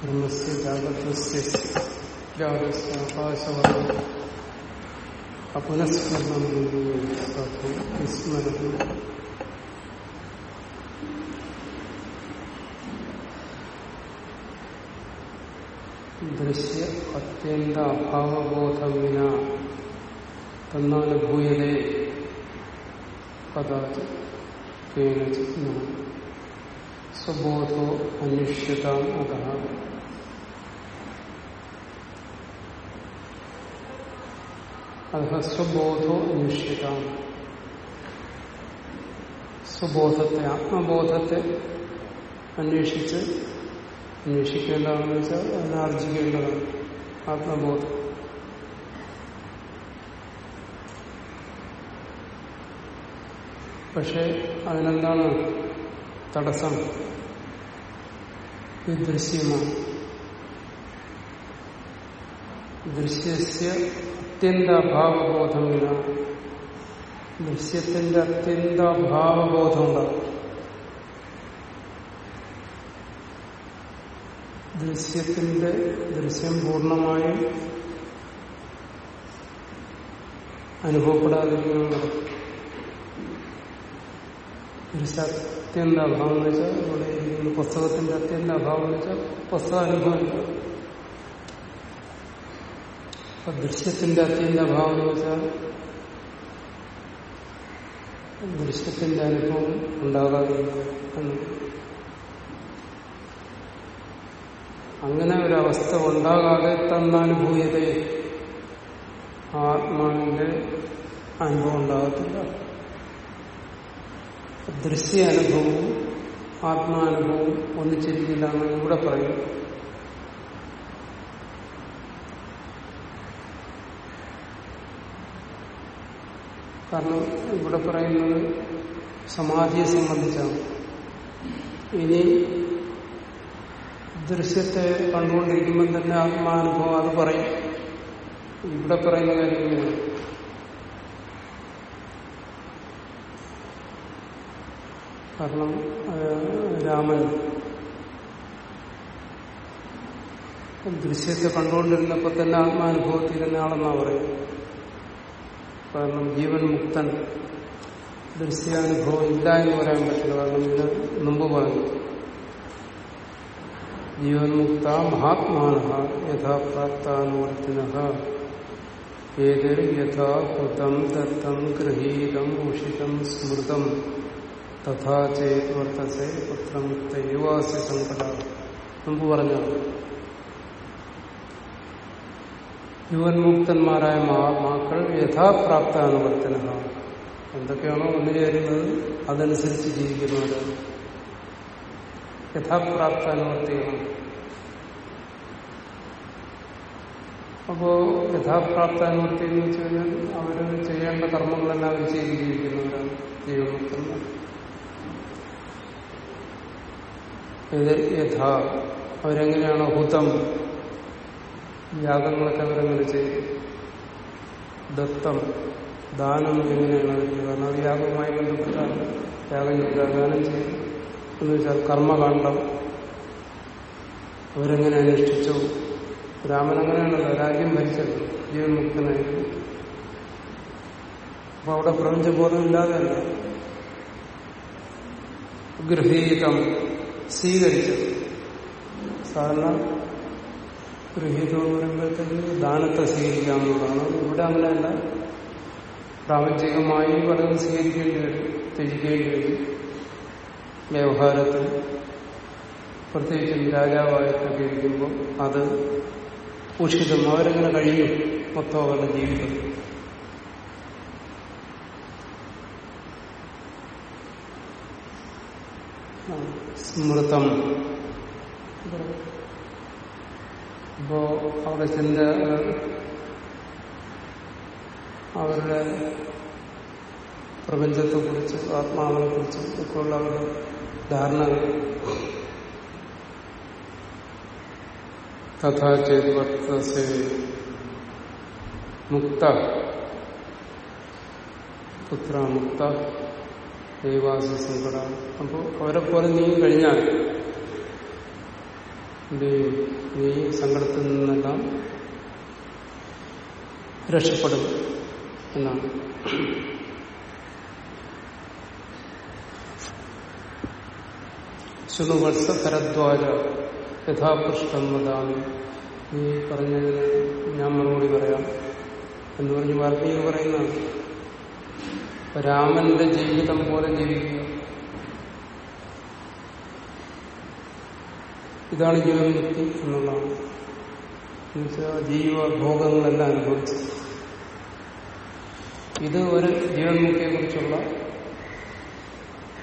ബ്രഹ്മസ്യ ജാഗ്രതസ്യ ആകാശവാദം അപുനസ്മരണം വിസ്മരണം ദൃശ്യ അത്യന്ത അഭാവബോധം വിന തന്നാനുഭൂയതേ കഥാചിത് കേനചിത് സ്വബോധോ അന്വേഷ്യതാം അത അത സ്വബോധോ അന്വേഷ്യതാം സ്വബോധത്തെ ആത്മബോധത്തെ അന്വേഷിച്ച് അന്വേഷിക്കേണ്ടതാണെന്ന് വെച്ചാൽ അതിനാർജിക്കേണ്ടതാണ് ആത്മബോധം. പക്ഷെ അതിനെന്താണ് തടസ്സം? ഈ ദൃശ്യമാണ്. ദൃശ്യസ്യ അത്യന്താഭാവബോധമില്ല ദൃശ്യത്തിന്റെ അത്യന്താഭാവബോധം ഉണ്ടാകും ദൃശ്യത്തിന്റെ ദൃശ്യം പൂർണമായും അനുഭവപ്പെടാതിരിക്കുന്നത് ദൃശ്യ അത്യന്ത അഭാവം എന്ന് വെച്ചാൽ ഇവിടെ ഇരിക്കുന്ന പുസ്തകത്തിന്റെ അത്യന്ത അഭാവം എന്ന് വെച്ചാൽ പുസ്തക അനുഭവമില്ല അപ്പൊ ദൃശ്യത്തിന്റെ അത്യന്ത അഭാവം എന്ന് വെച്ചാൽ ദൃശ്യത്തിന്റെ അനുഭവം ഉണ്ടാകാതെ അങ്ങനെ ഒരവസ്ഥ ഉണ്ടാകാതെ തന്നാനുഭൂയത ആത്മാവിന്റെ അനുഭവം ഉണ്ടാകത്തില്ല. ദൃശ്യ അനുഭവവും ആത്മാനുഭവവും ഒന്നിച്ചിരിക്കില്ല എന്ന് ഇവിടെ പറയും. കാരണം ഇവിടെ പറയുന്നത് സമാധിയെ സംബന്ധിച്ചാണ്. ഇനി ദൃശ്യത്തെ കണ്ടുകൊണ്ടിരിക്കുമ്പോൾ തന്നെ ആത്മാനുഭവം അത് പറയും. ഇവിടെ പറയുന്ന കാര്യങ്ങളാണ് കാരണം രാമൻ ദൃശ്യത്തെ കണ്ടുകൊണ്ടിരുന്നപ്പോൾ തന്നെ ആത്മാനുഭവത്തിരുന്ന ആളെന്നാ പറയും കാരണം ജീവൻ മുക്തൻ. ദൃശ്യാനുഭവം ഇല്ല എന്ന് പറയാൻ പറ്റില്ല. കാരണം ഇത് മുമ്പ് പറഞ്ഞു. ജീവൻ മുക്ത മഹാത്മാന യഥാപ്രാപ്താനുവർത്തിന ഏതൊരു യഥാകൃതം ദത്തം ഗൃഹീതം ഉഷിതം സ്മൃതം. തഥാ ചേത് വർത്തസെ പുത്രമുക്ത യുവാസ്യ സങ്കട മുമ്പ് പറഞ്ഞത്. യുവൻമുക്തന്മാരായ മഹാത്മാക്കൾ യഥാപ്രാപ്താനുവർത്തന എന്തൊക്കെയാണോ വന്നു ചേരുന്നത്? അതനുസരിച്ച് ജീവിക്കുന്നവരാണ് യഥാപ്രാപ്താനുവർത്തികളാണ് അപ്പോ യഥാപ്രാപ്താനുവർത്തി എന്ന് വെച്ച് കഴിഞ്ഞാൽ അവർ ചെയ്യേണ്ട കർമ്മങ്ങളെല്ലാം അവർ ചെയ്ത് ജീവിക്കുന്നവരാണ് ജീവമുക്തന്മാർ ഇത് യഥാ. അവരെങ്ങനെയാണോ ഹുതം? യാഗങ്ങളൊക്കെ അവരെങ്ങനെ ചെയ്തു ദത്തം. ദാനം എങ്ങനെയാണ് അവർ കാരണം അത് യാഗവുമായി ബന്ധപ്പെട്ടാണ്. യാഗം ദാനം ചെയ്തു എന്ന് വെച്ചാൽ കർമ്മകാന്ഡം അവരെങ്ങനെ അനുഷ്ഠിച്ചു? രാമൻ അങ്ങനെയാണല്ലോ രാജ്യം ഭരിച്ചത്. ജീവൻ മുക്തനായിരുന്നു. അപ്പൊ അവിടെ പ്രപഞ്ചബോധം ഇല്ലാതെയല്ല ഗൃഹീതം. സ്വീകരിച്ചത്. സാധാരണ ഗൃഹീതം എന്ന് പറയുമ്പോഴത്തേക്ക് ദാനത്തെ സ്വീകരിക്കാവുന്നതാണ്. ഇവിടെ അങ്ങനെയല്ല. പ്രാപഞ്ചികമായി പലതും സ്വീകരിക്കേണ്ടി വരും ത്യജിക്കേണ്ടി വരും. വ്യവഹാരത്തിൽ പ്രത്യേകിച്ചും രാജാവായിട്ടൊക്കെ ഇരിക്കുമ്പോൾ അത് ഉഷിതം അവരങ്ങനെ കഴിയും മൊത്തം അവരുടെ ജീവിതം. സ്മൃതം. ഇപ്പോ അവിടെ ചിന്ത അവരുടെ പ്രപഞ്ചത്തെ കുറിച്ച് ആത്മാവിനെ കുറിച്ച് ഒക്കെയുള്ള അവരുടെ ധാരണകൾ. തഥാ ചെയ്ത് വർത്തസേ മുക്ത. പുത്ര മുക്ത. ദൈവാസ സങ്കട അപ്പോൾ അവരെ പോലെ നീ കഴിഞ്ഞാൽ എന്ത് നീ സങ്കടത്തിൽ നിന്നെല്ലാം രക്ഷപ്പെടും എന്നാണ്. ശുണുവത്സ കരദ്വാര യഥാപൃഷ്ടം വതാമി നീ പറഞ്ഞതിന് ഞാൻ മറുപടി പറയാം എന്ന് പറഞ്ഞ് വാർത്തയിൽ പറയുന്നതാണ്. രാമന്റെ ജീവിതം പോലെ ജീവിക്കുക. ഇതാണ് ജീവൻമുക്തി എന്നുള്ളതാണ്. എന്നുവെച്ചാൽ ജീവഭോഗങ്ങളെല്ലാം അനുഭവിച്ചു. ഇത് ഒരു ജീവൻമുക്തിയെ കുറിച്ചുള്ള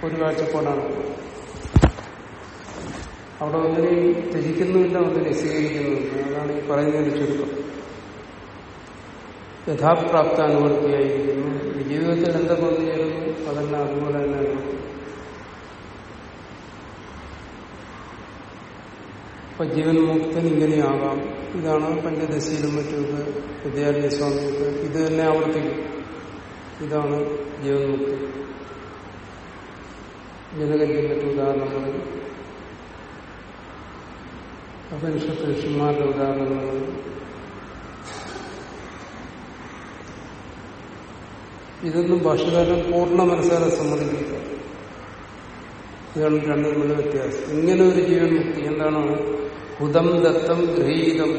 ഒരു കാഴ്ചപ്പാടാണ്. അവിടെ ഒന്നിനെയും ത്യജിക്കുന്നുമില്ല ഒന്നിനെ സ്വീകരിക്കുന്നുമില്ല. അതാണ് ഈ പറയുന്നതിന് ചുരുക്കം. യഥാപ്രാപ്ത അനുവർത്തിയായിരിക്കുന്നു ജീവിതത്തിൽ എന്തൊക്കെ വന്നു ചേരുന്നു അതെല്ലാം അതുപോലെ തന്നെ അനുഭവിക്കും അപ്പൊ ജീവൻ മുക്തൻ ഇങ്ങനെയാകാം. ഇതാണ് പഞ്ചദശയിലും മറ്റുമൊക്കെ വിദ്യാലയ സ്വാമിക്ക് ഇത് തന്നെ ആവർത്തിക്കും. ഇതാണ് ജീവൻ മുക്തി ജനകന്റെ മറ്റു ഉദാഹരണങ്ങൾ അപനിഷത്ത് ഋഷിമാരുടെ ഉദാഹരണങ്ങൾ ഇതൊന്നും ഭാഷകാരൻ പൂർണ മനസ്സാലെ സമ്മതിക്കില്ല. ഇതാണ് രണ്ടും തമ്മിലുള്ള വ്യത്യാസം. ഇങ്ങനെ ഒരു ജീവൻ മുക്തി എന്താണ്? ഹുതം ദത്തം ഗ്രഹീതം.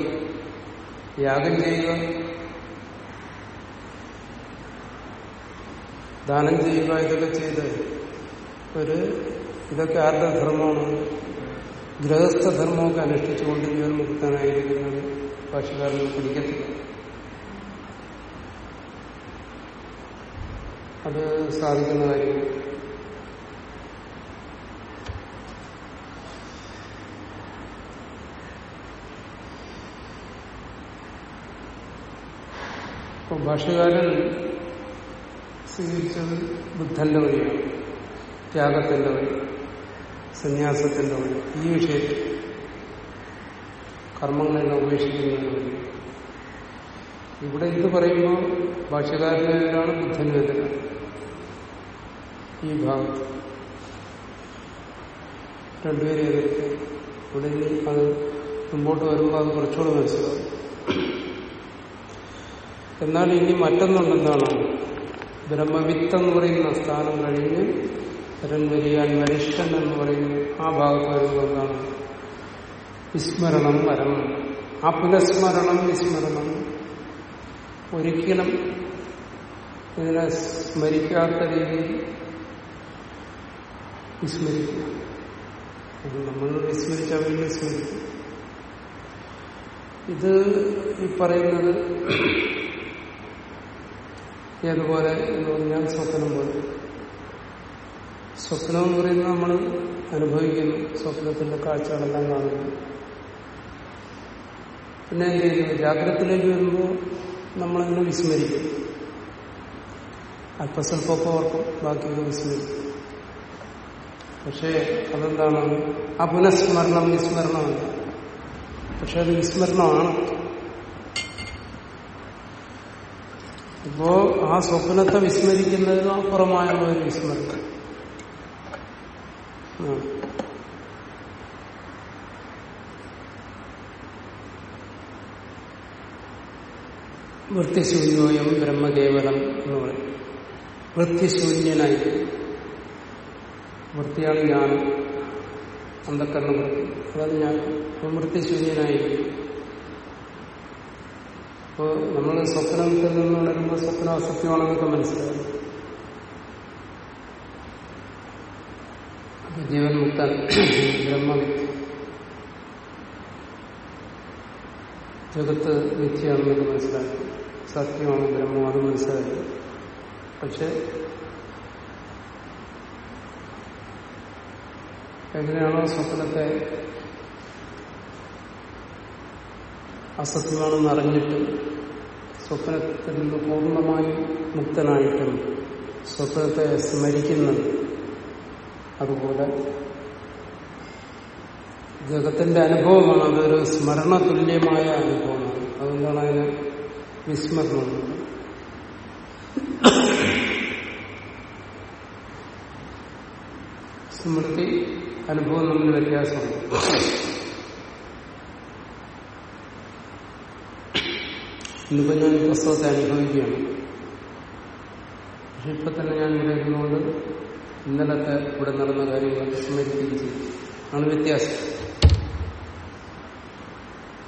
യാഗം ചെയ്യുക. ദാനം ചെയ്യുക ഇതൊക്കെ ചെയ്ത് ഒരു ഇതൊക്കെ ആരുടെ ധർമ്മമാണ്? ഗൃഹസ്ഥധർമ്മമൊക്കെ അനുഷ്ഠിച്ചുകൊണ്ട് ജീവൻ മുക്തനായിരിക്കുന്നത് ഭാഷകാരന് പിടിക്കത്തില്ല. അത് സാധിക്കുന്ന കാര്യം ഇപ്പൊ ഭാഷകാരൻ സ്വീകരിച്ചത് ബുദ്ധന്റെ വഴിയാണ് ത്യാഗത്തിന്റെ വഴി സന്യാസത്തിന്റെ വഴി. ഈ വിഷയത്തിൽ കർമ്മങ്ങളെല്ലാം ഉപേക്ഷിക്കുന്നതിന് വഴി. ഇവിടെ ഇത് പറയുമ്പോൾ ഭാഷകാരനെതിരാണ് ബുദ്ധനെതിരാണ് ഈ ഭാഗത്ത് രണ്ടുപേരെ എതിർത്ത് ഇവിടെ അത് മുമ്പോട്ട് വരുമ്പോൾ അത് കുറച്ചുകൂടെ മനസ്സിലാവും. എന്നാൽ ഇനി മറ്റൊന്നുണ്ടെന്നാണ് ബ്രഹ്മവിത്ത് എന്ന് പറയുന്ന സ്ഥാനം കഴിഞ്ഞ് രൺവരിയാൻ വരിഷ്ഠൻ എന്ന് പറയുന്ന ആ ഭാഗത്ത് വരുമ്പോൾ എന്താണ് വിസ്മരണം വരണം ആ പുനഃസ്മരണം വിസ്മരണം ഒരിക്കലും ഇതിനെ സ്മരിക്കാത്ത രീതിയിൽ വിസ്മരിക്കുക. നമ്മൾ വിസ്മരിച്ചാൽ വീണ്ടും വിസ്മരിക്കും. ഇത് ഈ പറയുന്നത് ഏതുപോലെ എന്ന് പറഞ്ഞാൽ സ്വപ്നം പോലെ. സ്വപ്നം എന്ന് പറയുന്നത് നമ്മൾ അനുഭവിക്കുന്നു. സ്വപ്നത്തിന്റെ കാഴ്ചകളെല്ലാം കാണുന്നു. പിന്നെ എന്ത് ചെയ്യുന്നു? ജാഗ്രതത്തിലേക്ക് വരുമ്പോൾ നമ്മളിങ്ങനെ വിസ്മരിക്കും. അല്പസ്വല്പമൊക്കെ ഓർക്കും ബാക്കിയൊക്കെ വിസ്മരിക്കും. പക്ഷേ അതെന്താണ്? ആ പുനഃസ്മരണം വിസ്മരണമല്ല പക്ഷെ അത് വിസ്മരണമാണ്. ഇപ്പോ ആ സ്വപ്നത്തെ വിസ്മരിക്കുന്നതിന് അപ്പുറമായുള്ള ഒരു വിസ്മരണം. വൃത്തിശൂന്യോയം ബ്രഹ്മകേവലം എന്ന് പറയും. വൃത്തിശൂന്യനായി. വൃത്തിയാണ് ജ്ഞാനം അന്ധക്കരണ വൃത്തി. അതായത് ഞാൻ വൃത്തിശൂന്യനായിരിക്കും. അപ്പോൾ നമ്മൾ സ്വപ്നത്തിൽ നിന്ന് ഉണരുമ്പോൾ സ്വപ്നം അസത്യമാണെന്നൊക്കെ മനസ്സിലായി. ജീവൻ മുക്തൻ ബ്രഹ്മവിദ്യ ജഗത്ത് മിഥ്യയാണെന്നൊക്കെ മനസ്സിലാക്കി സത്യമാണ് ബ്രഹ്മം അത് മനസ്സിലാക്കി പക്ഷെ എങ്ങനെയാണോ സ്വപ്നത്തെ അസത്യമാണെന്ന് അറിഞ്ഞിട്ടും സ്വപ്നത്തിൽ നിന്ന് പൂർണമായും മുക്തനായിട്ടും സ്വപ്നത്തെ സ്മരിക്കുന്നത് അതുപോലെ ജഗത്തിന്റെ അനുഭവമാണ് അതൊരു സ്മരണ തുല്യമായ അനുഭവമാണ്. അതുകൊണ്ടാണ് അതിന് വിസ്മരണം. സ്മൃതി അനുഭവം തമ്മിൽ വ്യത്യാസമുണ്ട്. ഇന്നിപ്പോ ഞാൻ പുസ്തകത്തെ അനുഭവിക്കുകയാണ്. പക്ഷെ ഇപ്പൊ തന്നെ ഞാൻ ഇവിടെ ഇരുന്നുകൊണ്ട് ഇന്നലത്തെ ഇവിടെ നടന്ന കാര്യങ്ങളൊക്കെ സ്മരിക്കുകയും ചെയ്തു. ആണ് വ്യത്യാസം.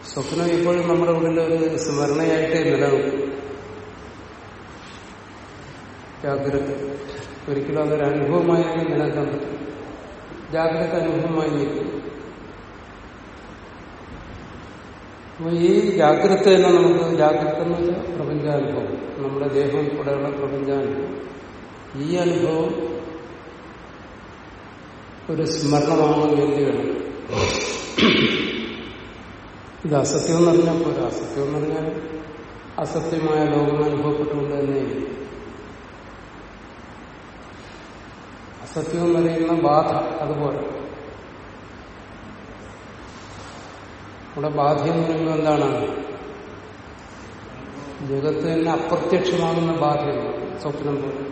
സ്വപ്നം ഇപ്പോഴും നമ്മുടെ ഉള്ളിൽ ഒരു സ്മരണയായിട്ടേ നിലനിൽക്കും. ജാഗ്രത ഒരിക്കലും അതൊരു അനുഭവമായി നിലനിൽക്കാൻ പറ്റും. ജാഗ്രത അനുഭവമായി നിൽക്കും അപ്പൊ ഈ ജാഗ്രത തന്നെ നമുക്ക് ജാഗ്രത എന്ന് വെച്ചാൽ പ്രപഞ്ചാനുഭവം. നമ്മുടെ ദേഹം കൂടെയുള്ള പ്രപഞ്ചാനുഭവം. ഈ അനുഭവം ഒരു സ്മരണമാണ് വേണ്ടി വേണം. ഇത് അസത്യം എന്ന് പറഞ്ഞാൽ പോരാ. അസത്യം എന്ന് പറഞ്ഞാൽ അസത്യമായ ലോകം അനുഭവപ്പെട്ടുകൊണ്ട് തന്നെ അസത്യം എന്ന് പറയുന്ന ബാധ അതുപോലെ. ഇവിടെ ബാധ എന്ന് പറയുമ്പോൾ എന്താണ്? ജഗത്ത് തന്നെ അപ്രത്യക്ഷമാകുന്ന ബാധയാണ് സ്വപ്നം പോലെ.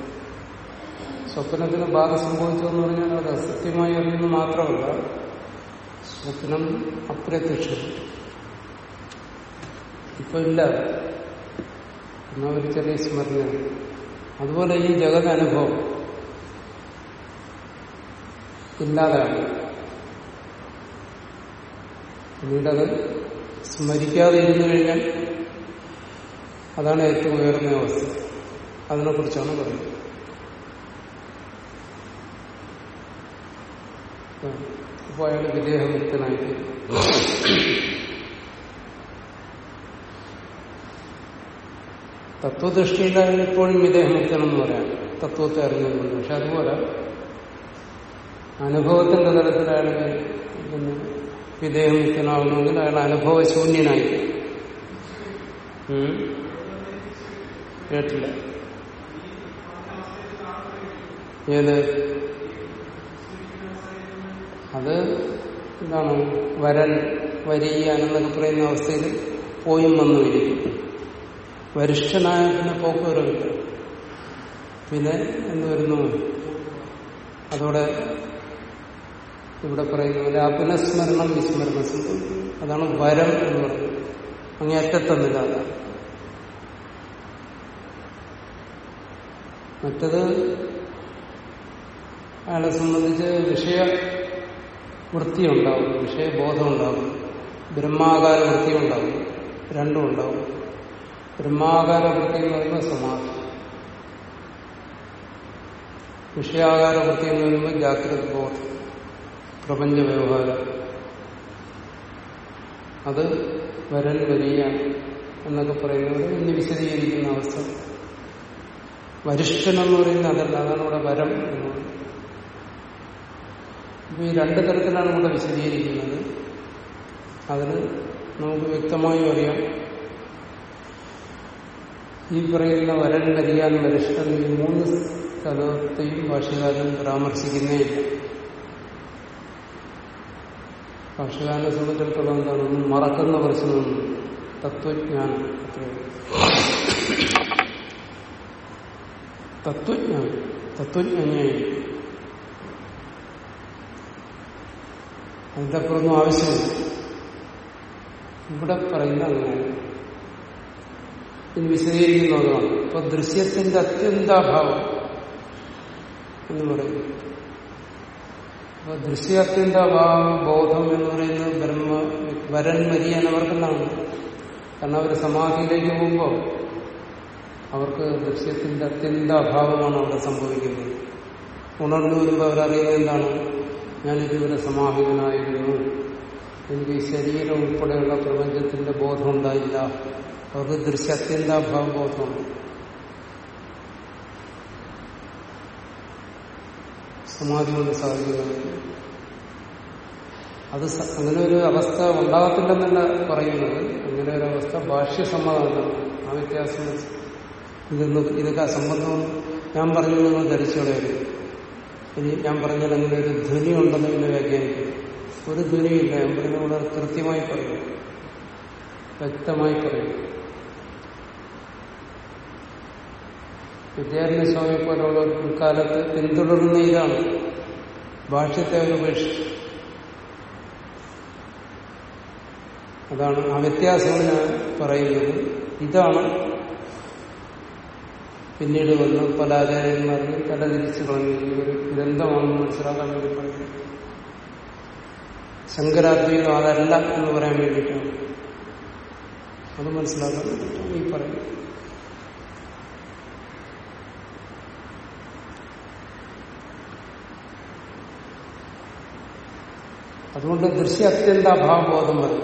സ്വപ്നത്തിന് ബാധ സംഭവിച്ചതെന്ന് പറഞ്ഞാൽ അത് അസത്യമായി അറിയുന്നത് മാത്രമല്ല സ്വപ്നം അപ്രത്യക്ഷം ഇപ്പൊ ഇല്ല. എന്നാ ഒരു ചെറിയ സ്മരണ അതുപോലെ ഈ ജഗത് അനുഭവം ഇല്ലാതാണ് പിന്നീടത് സ്മരിക്കാതെ ഇരുന്നു കഴിഞ്ഞാൽ അതാണ് ഏറ്റവും ഉയർന്ന അവസ്ഥ. അതിനെക്കുറിച്ചാണ് പറയുന്നത്. അപ്പോൾ അയാൾ വിദേഹമുക്തനായി തത്വദൃഷ്ടിയിൽ ഇപ്പോഴും വിദേഹമുക്തനെന്ന് പറയാം. തത്വത്തെ അറിഞ്ഞുകൊണ്ട് പക്ഷെ അതുപോലെ അനുഭവത്തിന്റെ തലത്തിൽ അയാൾ പിന്നെ വിദേഹമുക്തനാവണമെങ്കിൽ അയാൾ അനുഭവശൂന്യനായി? കേട്ടില്ല. ഏത്? അത് എന്താണ് വരൻ വരികയാണെന്നൊക്കെ പറയുന്ന അവസ്ഥയിൽ പോയും വന്നു ഇരിക്കും വരിഷ്ഠനായ പിന്നെ പോക്ക് വരവില്ല പിന്നെ എന്ന് വരുന്നു? അതോടെ ഇവിടെ പറയുന്ന പോലെ ആ പുനഃസ്മരണം വിസ്മരണം സംഭവിക്കും അതാണ് വരം എന്ന് പറയുന്നത്. അങ്ങേറ്റത്തമില്ലാതെ മറ്റത് അയാളെ സംബന്ധിച്ച് വിഷയ വൃത്തി ഉണ്ടാവും വിഷയബോധം ഉണ്ടാവും ബ്രഹ്മാകാര വൃത്തി ഉണ്ടാവും രണ്ടും ഉണ്ടാവും. ബ്രഹ്മാകാര വൃത്തി എന്ന് പറയുമ്പോൾ സമാധി. വിഷയാകാര വൃത്തി എന്ന് പറയുമ്പോൾ ജാഗ്രത ബോധം. പ്രപഞ്ച വ്യവഹാരം. അത് വരൻ വരിക എന്നൊക്കെ പറയുന്നത് ഇന്ന് വിശദീകരിക്കുന്ന അവസ്ഥ. വരിഷ്ഠൻ എന്ന് പറയുന്നത് അതല്ല അതാണ് ഇവിടെ വരം എന്ന് ഈ രണ്ട് തരത്തിലാണ് ഇവിടെ വിശദീകരിക്കുന്നത്. അതിന് നമുക്ക് വ്യക്തമായും അറിയാം. ഈ പറയുന്ന വരൻ വരിയാൻ വരിഷ്ഠൻ ഈ മൂന്ന് സ്ഥലത്തെയും ഭാഷകാരൻ പരാമർശിക്കുന്നേ ഭാഷകാരനെ സംബന്ധിച്ചിടത്തോളം എന്താണ് ഒന്ന് മറക്കുന്ന പ്രശ്നം തത്വജ്ഞാനം. തത്വജ്ഞാനം. തത്വജ്ഞാനിയായി. അതിന്റെ അപ്പുറമൊന്നും ആവശ്യമില്ല. ഇവിടെ പറയുന്ന അങ്ങനെ. ഇത് വിശദീകരിക്കുന്നതാണ്. ഇപ്പൊ ദൃശ്യത്തിന്റെ അത്യന്താഭാവം എന്ന് പറയുന്നു അപ്പൊ ദൃശ്യത്തിന്റെ അഭാവം ബോധം എന്ന് പറയുന്നത് ബ്രഹ്മ വരൻ മരിയൻ അവർക്കെന്നാണ് കാരണം അവർ സമാധിയിലേക്ക് പോകുമ്പോൾ അവർക്ക് ദൃശ്യത്തിന്റെ അത്യന്ത അഭാവമാണ് അവിടെ സംഭവിക്കുന്നത്. ഉണർന്നു വരുമ്പോൾ അവരറിയുന്നത് എന്താണ്? ഞാനിതുവരെ സമാഹിതനായിരുന്നു. എനിക്ക് ഈ ശരീരം ഉൾപ്പെടെയുള്ള പ്രപഞ്ചത്തിന്റെ ബോധം ഉണ്ടായില്ല. അവർക്ക് ദൃശ്യ അത്യന്താഭാവ ബോധമാണ്. സമാധി കൊണ്ട് സാധിക്കുന്നത് അത് അങ്ങനെ ഒരു അവസ്ഥ ഉണ്ടാകത്തില്ലെന്നല്ല പറയുന്നത്. അങ്ങനെ ഒരു അവസ്ഥ ഭാഷ്യസമ്മതമല്ല ആ വ്യത്യാസം ഇതൊന്നും ഇതൊക്കെ അസംബന്ധം ഞാൻ പറഞ്ഞു നിങ്ങൾ ധരിച്ചോളൂ ഇനി ഞാൻ പറഞ്ഞാൽ അങ്ങനെ ഒരു ധ്വനി ഉണ്ടെന്ന് പിന്നെ വ്യാഖ്യാനിക്കും. ഒരു ധ്വനിയില്ല. ഞാൻ പറഞ്ഞ വളരെ കൃത്യമായി പറയും. വ്യക്തമായി പറയും. വിദ്യാരണ്യ സ്വാമി പോലുള്ള പിൽക്കാലത്ത് പിന്തുടരുന്ന ഇതാണ്. ഭാഷ്യത്തെ അവർ ഉപേക്ഷിച്ചു അതാണ് ആ വ്യത്യാസമാണ് ഞാൻ പറയുന്നത്. ഇതാണ് പിന്നീട് വന്ന് പല ആചാര്യന്മാരും തലതിരിച്ചു കളഞ്ഞു ഈ ഒരു ഗ്രന്ഥമാണെന്ന് മനസ്സിലാക്കാൻ വേണ്ടി പറയുന്നത് ശങ്കരാദ്വൈതം അതല്ല എന്ന് പറയാൻ വേണ്ടിയിട്ടാണ്. അത് മനസ്സിലാക്കാൻ വേണ്ടിയിട്ടാണ് ഈ പറയുന്നത്. അതുകൊണ്ട് ദൃശ്യ അത്യന്താഭാവബോധം വരും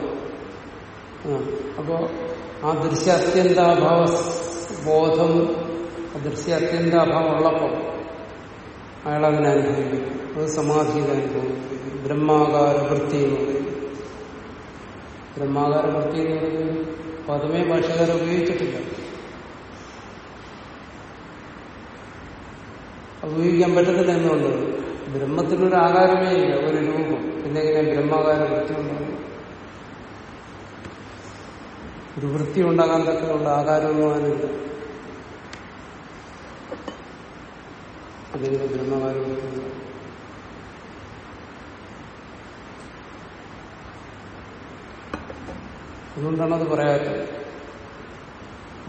ആ, അപ്പോ ആ ദൃശ്യ അത്യന്താഭാവ ബോധം ദൃശ്യ അത്യന്താഭാവം ഉള്ളപ്പോൾ അയാൾ അതിനെ അനുഭവിക്കും. അത് സമാധിയുടെ അനുഭവിക്കും ബ്രഹ്മാകാര വൃത്തി എന്ന് പറയും ബ്രഹ്മാകാര വൃത്തി എന്ന് പറയുന്നത് പദമേ ഭാഷകാരം ഉപയോഗിച്ചിട്ടില്ല. ഉപയോഗിക്കാൻ പറ്റത്തില്ല എന്നുണ്ട് ബ്രഹ്മത്തിനൊരു ആകാരമേ ഇല്ല ഒരു രൂപം. പിന്നെ എങ്ങനെ ബ്രഹ്മാകാര വൃത്തി ഉണ്ടാകും ഒരു വൃത്തി ഉണ്ടാകാൻ തക്കുള്ള ആകാരമൊന്നും അതിനില്ല അല്ലെങ്കിൽ ബ്രഹ്മകാര അതുകൊണ്ടാണ് അത് പറയാത്തത്.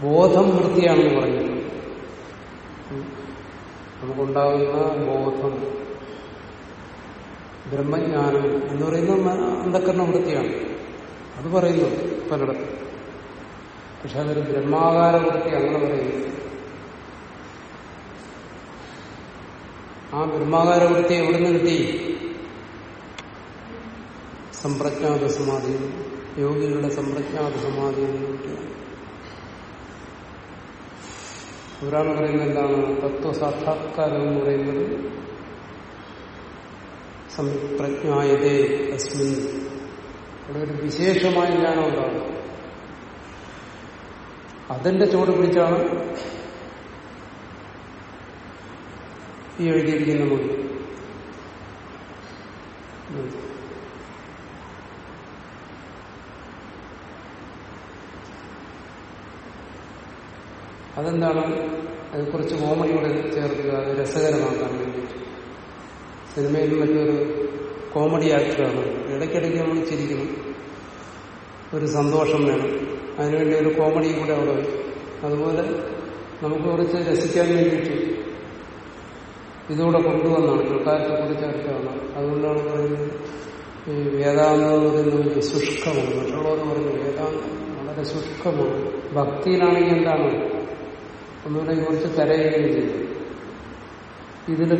ബോധം വൃത്തിയാണെന്ന് പറഞ്ഞത്. നമുക്കുണ്ടാകുന്ന ബോധം ബ്രഹ്മജ്ഞാനം എന്ന് പറയുന്നത് അന്ധക്കരണ വൃത്തിയാണ്. അത് പറയുന്നു പലയിടത്തും. പക്ഷെ അതൊരു ബ്രഹ്മാകാര വൃത്തി അങ്ങനെ പറയുന്നു. ആ ബ്രഹ്മാകാര വൃത്തി എവിടെ നിന്ന് കിട്ടി? സമ്പ്രജ്ഞാത സമാധി യോഗികളുടെ സമ്പ്രജ്ഞാത സമാധി എന്ന് കിട്ടിയാണ് ഒരാൾ പറയുന്നത് എന്താണ്? തത്വസാക്ഷാത്കാരം എന്ന് പറയുന്നത് സംപ്രജ്ഞായതേ അസ്മിൻ അവിടെ ഒരു വിശേഷമായ ജ്ഞാനം ഉണ്ടാകും. അതിന്റെ ചുവട് പിടിച്ചാണ് ഈ എഴുതിയിരിക്കുന്ന മൊഴി. അതെന്താണ്? അതിനെക്കുറിച്ച് കുറച്ച് കോമഡിയോടെ ചേർക്കുക. അത് രസകരമാക്കാൻ സിനിമയിൽ മറ്റൊരു കോമഡി ആക്ടറാണ്. ഇടയ്ക്കിടയ്ക്ക് നമ്മൾ ചിരിക്കണം ഒരു സന്തോഷം വേണം. അതിനുവേണ്ടി ഒരു കോമഡി കൂടെ അവിടെ അതുപോലെ നമുക്ക് കുറച്ച് രസിക്കാൻ വേണ്ടിയിട്ട് ഇതുകൂടെ കൊണ്ടുവന്നാണ്. കൃത്യത്തെ കുറിച്ച് അടുത്താണ് അതുകൊണ്ടാണ് പറയുന്നത് ഈ വേദാന്തം എന്ന് പറയുന്നത് ശുഷ്കമാണ്. മറ്റുള്ളവർ പറഞ്ഞു വേദാന്തം വളരെ ശുഷ്കമാണ്. ഭക്തിയിലാണെങ്കിൽ എന്താണ്? ഒന്നുകൂടെ കുറച്ച് കരയുകയും ചെയ്യും. ഇതിൽ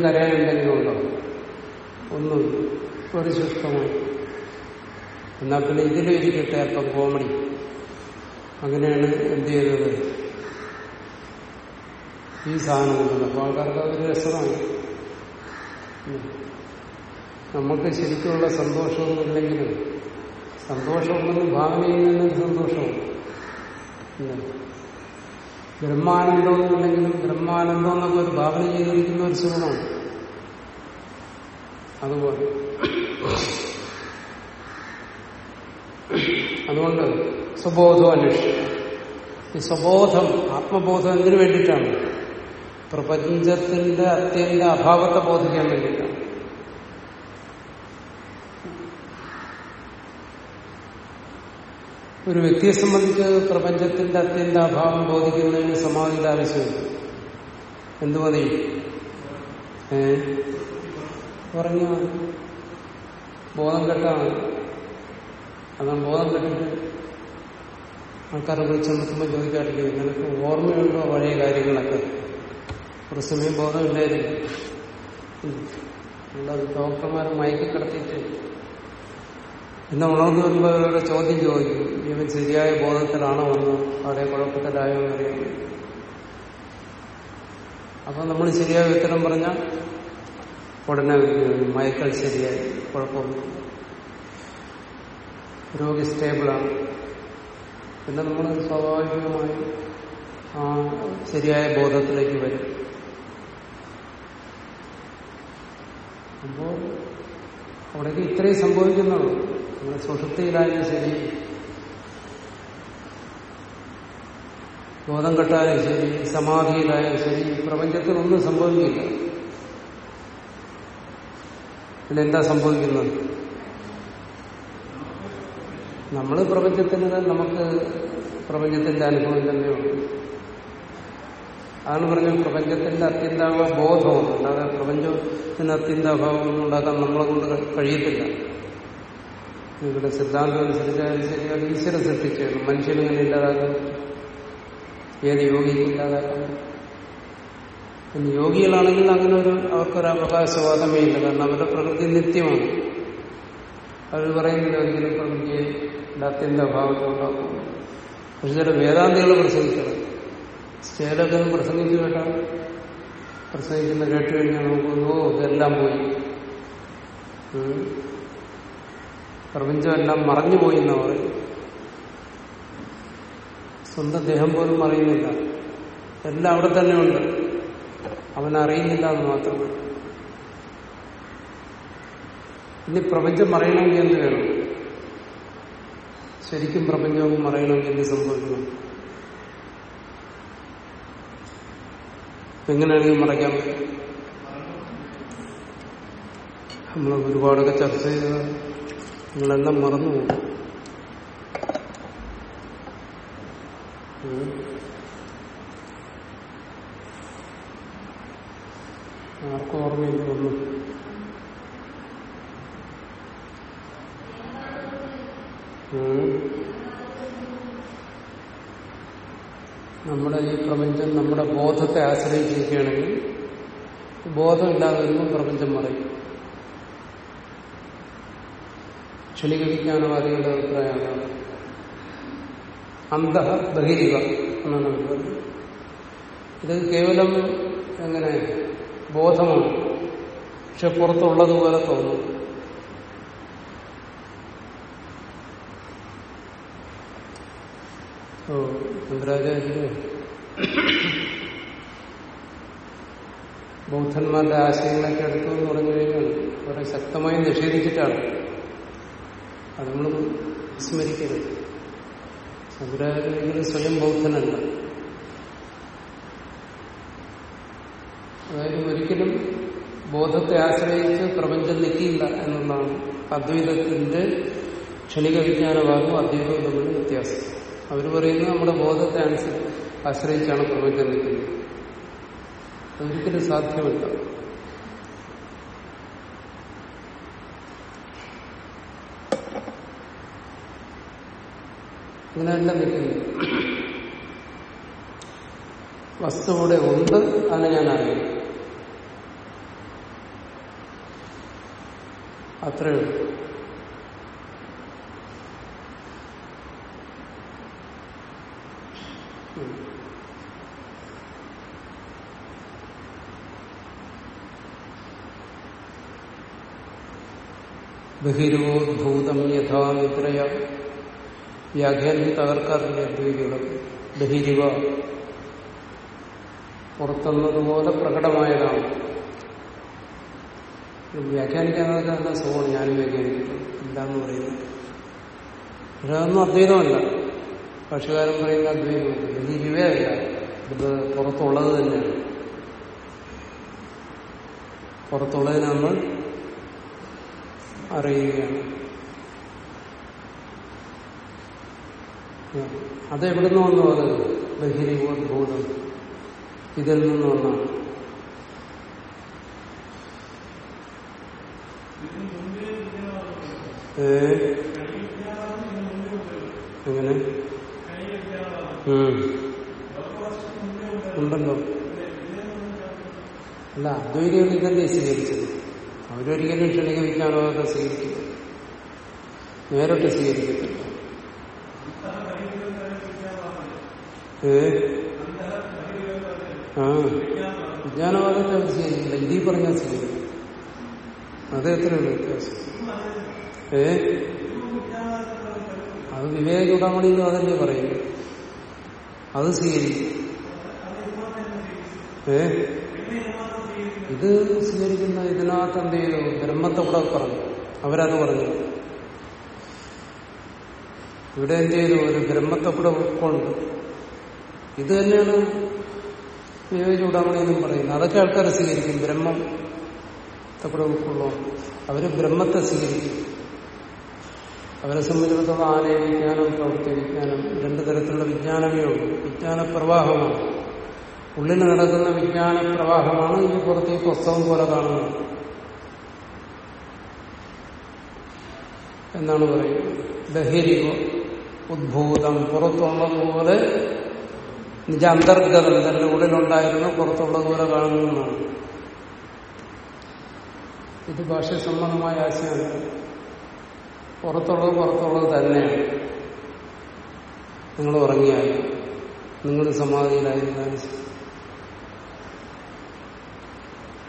ഉണ്ടോ ഒന്നും ഒരു ശുഷ്കമാണ് എന്നാൽ പിന്നെ ഇതിലും ഇരിക്കട്ടെ അല്പം കോമഡി അങ്ങനെയാണ് എന്ത് ചെയ്തത്? ഈ സാധനം കൊണ്ടത് അപ്പൊ ആൾക്കാർക്ക് അതൊരു രസമാണ്. നമുക്ക് ശരിക്കുള്ള സന്തോഷമൊന്നുമില്ലെങ്കിലും സന്തോഷമുണ്ടെന്ന് ഭാവനയിൽ ചെയ്യുന്നതിന് സന്തോഷമാണ്. ബ്രഹ്മാനന്ദമൊന്നുമില്ലെങ്കിലും ബ്രഹ്മാനന്ദം എന്നൊക്കെ ഒരു ഭാവന ചെയ്തിരിക്കുന്ന ഒരു സുഖമാണ്. അതുപോലെ. അതുകൊണ്ട് സ്വബോധം അന്വേഷിക്കുക. ഈ സ്വബോധം ആത്മബോധം എന്തിനു വേണ്ടിയിട്ടാണ്? പ്രപഞ്ചത്തിന്റെ അത്യന്ത അഭാവത്തെ ബോധിക്കാൻ വേണ്ടിയിട്ടാണ്. ഒരു വ്യക്തിയെ സംബന്ധിച്ച് പ്രപഞ്ചത്തിന്റെ അത്യന്ത അഭാവം ബോധിക്കുന്നതിന് സമാധിയുടെ ആവശ്യമില്ല. എന്തു മതി ഏ? പറഞ്ഞു ബോധം കെട്ടാണ് അതാണ് ബോധം കെട്ടിട്ട് ആൾക്കാരെ വിളിച്ചു നിർത്തുമ്പോൾ ചോദിക്കാറില്ല നിനക്ക് ഓർമ്മയുണ്ടോ പഴയ കാര്യങ്ങളൊക്കെ? ഒരു സമയം ബോധമില്ലായിരുന്നു നമ്മളത് ഡോക്ടർമാർ മയക്കി കിടത്തിയിട്ട് പിന്നെ ഉണർന്നു വരുമ്പോൾ അവരുടെ ചോദ്യം ചോദിക്കും ഇവൻ ശരിയായ ബോധത്തിലാണോ വന്ന് അവരെ കുഴപ്പത്തിലായോ എന്നറിയാൻ അപ്പൊ നമ്മൾ ശരിയായ ഉത്തരം പറഞ്ഞാൽ ഉടനെ മയക്കൽ ശരിയായി കുഴപ്പമൊന്നും രോഗി സ്റ്റേബിളാണ്. പിന്നെ നമ്മൾ സ്വാഭാവികമായി ആ ശരിയായ ബോധത്തിലേക്ക് വരും. അപ്പോ അവിടേക്ക് ഇത്രയും സംഭവിക്കുന്നുള്ളൂ. നമ്മുടെ സുഷൃത്തിയിലായാലും ശരി ബോധം കെട്ടാലും ശരി സമാധിയിലായാലും ശരി പ്രപഞ്ചത്തിൽ ഒന്നും സംഭവിക്കില്ല. ഇതിലെന്താ സംഭവിക്കുന്നത്? നമ്മൾ പ്രപഞ്ചത്തിന് നമുക്ക് പ്രപഞ്ചത്തിന്റെ അനുഭവം തന്നെയുള്ളൂ അതാണ് പറഞ്ഞത് പ്രപഞ്ചത്തിന്റെ അത്യന്താഭ ബോധമാണ് അല്ലാതെ പ്രപഞ്ചത്തിന് അത്യന്താഭാവം ഉണ്ടാക്കാൻ നമ്മളെ കൊണ്ട് കഴിയത്തില്ല. ഇവിടെ സിദ്ധാന്തം അനുസരിച്ചാലും ശരിയാണ് ഈശ്വരൻ സൃഷ്ടിച്ചു മനുഷ്യനെങ്ങനെ ഇല്ലാതാക്കും? ഏത് യോഗിക്ക് ഇല്ലാതാക്കാൻ പറ്റും? പിന്നെ യോഗികളാണെങ്കിൽ അങ്ങനെ ഒരു അവർക്കൊരു അവകാശവാദമേ ഇല്ല. കാരണം അവരുടെ പ്രകൃതി നിത്യമാണ്. അവർ പറയുന്നില്ല ഒരിക്കലും പ്രകൃതിയെ അത്യന്താഭാവത്തെ ഉണ്ടാക്കുന്നു. പക്ഷെ ചില വേദാന്തികൾ പ്രസംഗിക്കണം. സ്റ്റേലൊക്കെ പ്രസംഗിച്ചു കേട്ടാൽ പ്രസംഗിക്കുന്ന കേട്ട് കഴിഞ്ഞാൽ ഓ ഇതെല്ലാം പോയി. പ്രപഞ്ചമെല്ലാം പ്രപഞ്ചമെല്ലാം മറഞ്ഞുപോയി എന്നാ പറയും സ്വന്തം ദേഹം പോലും അറിയുന്നില്ല. എല്ലാം അവിടെ തന്നെ ഉണ്ട്. അവൻ അറിയുന്നില്ല എന്ന് മാത്രമേ ഇനി പ്രപഞ്ചം മറയണമെങ്കിൽ എന്ത് വേണം? ശരിക്കും പ്രപഞ്ചവും മറയണമെങ്കിൽ എന്ത് സംഭവിക്കണം? എങ്ങനെയാണെങ്കിൽ മറയ്ക്കാൻ നമ്മൾ ഒരുപാടൊക്കെ ചർച്ച ചെയ്ത് നിങ്ങളെല്ലാം മറന്നുപോകും. ഉം. ആർക്കും ഓർമ്മയില്ല ഒന്നും നമ്മുടെ ഈ പ്രപഞ്ചം നമ്മുടെ ബോധത്തെ ആശ്രയിച്ചിരിക്കുകയാണെങ്കിൽ ബോധമില്ലാതെ വരുമ്പോൾ പ്രപഞ്ചം മറയും. ക്ഷണിക വിജ്ഞാനവാദികളുടെ അഭിപ്രായമാണ് അന്തഃ ബഹിരിക എന്നാണ് ഇത് കേവലം എങ്ങനെ ബോധമാണ് പക്ഷെ പുറത്തുള്ളതുപോലെ തോന്നും. ഓ ശങ്കരാചാര്യ ബൗദ്ധന്മാരുടെ ആശയങ്ങളൊക്കെ എടുത്തു എന്ന് പറഞ്ഞു കഴിഞ്ഞാൽ വളരെ ശക്തമായി നിഷേധിച്ചിട്ടാണ്. അത് നമ്മൾ വിസ്മരിക്കരുത്. ശങ്കരാചാര്യർ സ്വയം ബൗദ്ധനല്ല. അതായത് ഒരിക്കലും ബോധത്തെ ആശ്രയിച്ച് പ്രപഞ്ചം നിൽക്കില്ല എന്നുള്ളതാണ് അദ്വൈതത്തിന്റെ ക്ഷണിക വിജ്ഞാനഭാഗവും അദ്വൈതവും തമ്മിൽ വ്യത്യാസം. അവർ പറയുന്നത് നമ്മുടെ ബോധത്തെ ആശ്രയിച്ചാണ് പ്രപഞ്ചം നിൽക്കുന്നത്. അതൊരിക്കലും സാധ്യമല്ല. അങ്ങനെയല്ല നിൽക്കുന്നത് വസ്തുവിടെ ഉണ്ട് അതിനെ ഞാൻ അറിയും അത്രയേ ഉള്ളൂ. ബഹിരോദ്ഭൂതം യഥാ നിദ്രയ വ്യാഖ്യാനം തകർക്കാറില്ല അദ്വൈതികൾ ബഹിരിവ പുറത്തുന്നതുപോലെ പ്രകടമായതാണ് വ്യാഖ്യാനിക്കാനൊക്കെ നല്ല സുഖമാണ് ഞാനും വ്യാഖ്യാനിക്കുന്നു. എന്താന്ന് പറയുന്നത്? പക്ഷെ അതൊന്നും അദ്വൈതമല്ല. ഭാഷകാരൻ പറയുന്ന അദ്വൈതമല്ല. ബഹിരിവേ അല്ല ഇത് പുറത്തുള്ളത് തന്നെയാണ്. പുറത്തുള്ളതിനെ നമ്മൾ അറിയുകയാണ്. അതെവിടുന്ന് വന്നു? അത് ഭൂതം. ഇതിൽ നിന്ന് വന്നാണ് ഏ എങ്ങനെ. ഉണ്ടല്ലോ. അല്ല അദ്വൈതികൾ ഇതല്ലേ സ്വീകരിച്ചത് അവരൊരിക്കലും ക്ഷണിക വിജ്ഞാനവാദം സ്വീകരിക്കില്ല നേരിട്ട് സ്വീകരിക്കത്തില്ല. ഏ? ആ. വിജ്ഞാനവാദത്തെ അവർ സ്വീകരിക്കില്ല. ഇതീ പറഞ്ഞാൽ സ്വീകരിക്കും. അത് എത്രയുള്ള വ്യത്യാസം. ഏ? അത് വിവേക ചൂടാമണിയിലും അതല്ലേ പറയുന്നു അത് സ്വീകരിക്കും. ഏ? ഇത് സ്വീകരിക്കുന്ന ഇതിനകത്ത് എന്ത് ചെയ്തു? ബ്രഹ്മത്തെ കൂടെ പറഞ്ഞു. അവരത് പറഞ്ഞു. ഇവിടെ എന്ത് ചെയ്തു? ഒരു ബ്രഹ്മത്തെ കൂടെ ഉൾക്കൊണ്ട്. ഇത് തന്നെയാണ് വിവേക ചൂടാമണി എന്നും പറയുന്നത്. അതൊക്കെ ആൾക്കാർ സ്വീകരിക്കും. ബ്രഹ്മത്തെ കൂടെ ഉൾക്കൊള്ളു അവർ ബ്രഹ്മത്തെ സ്വീകരിക്കും. അവരെ സംബന്ധിച്ചിടത്തോളം ആലയ വിജ്ഞാനം പ്രവൃത്തി വിജ്ഞാനം രണ്ടു തരത്തിലുള്ള വിജ്ഞാനമേ ഉള്ളൂ. വിജ്ഞാന പ്രവാഹമാണ് ഉള്ളിൽ നടക്കുന്ന വിജ്ഞാന പ്രവാഹമാണ് ഈ പുറത്ത് ഈ പുസ്തകം പോലെ കാണുന്നത്. എന്നാണ് പറയുന്നത്. ലഹരി ഉദ്ഭൂതം. പുറത്തുള്ളതുപോലെ നിജ അന്തർഗതം. തന്റെ ഉള്ളിലുണ്ടായിരുന്നു പുറത്തുള്ളതുപോലെ കാണുന്നതാണ്. ഇത് ഭാഷ സംബന്ധമായ ആശയമാണ്. പുറത്തുള്ളത് പുറത്തുള്ളത് തന്നെയാണ്. നിങ്ങൾ ഉറങ്ങിയായി നിങ്ങൾ സമാധിയിലായിരുന്നാലും.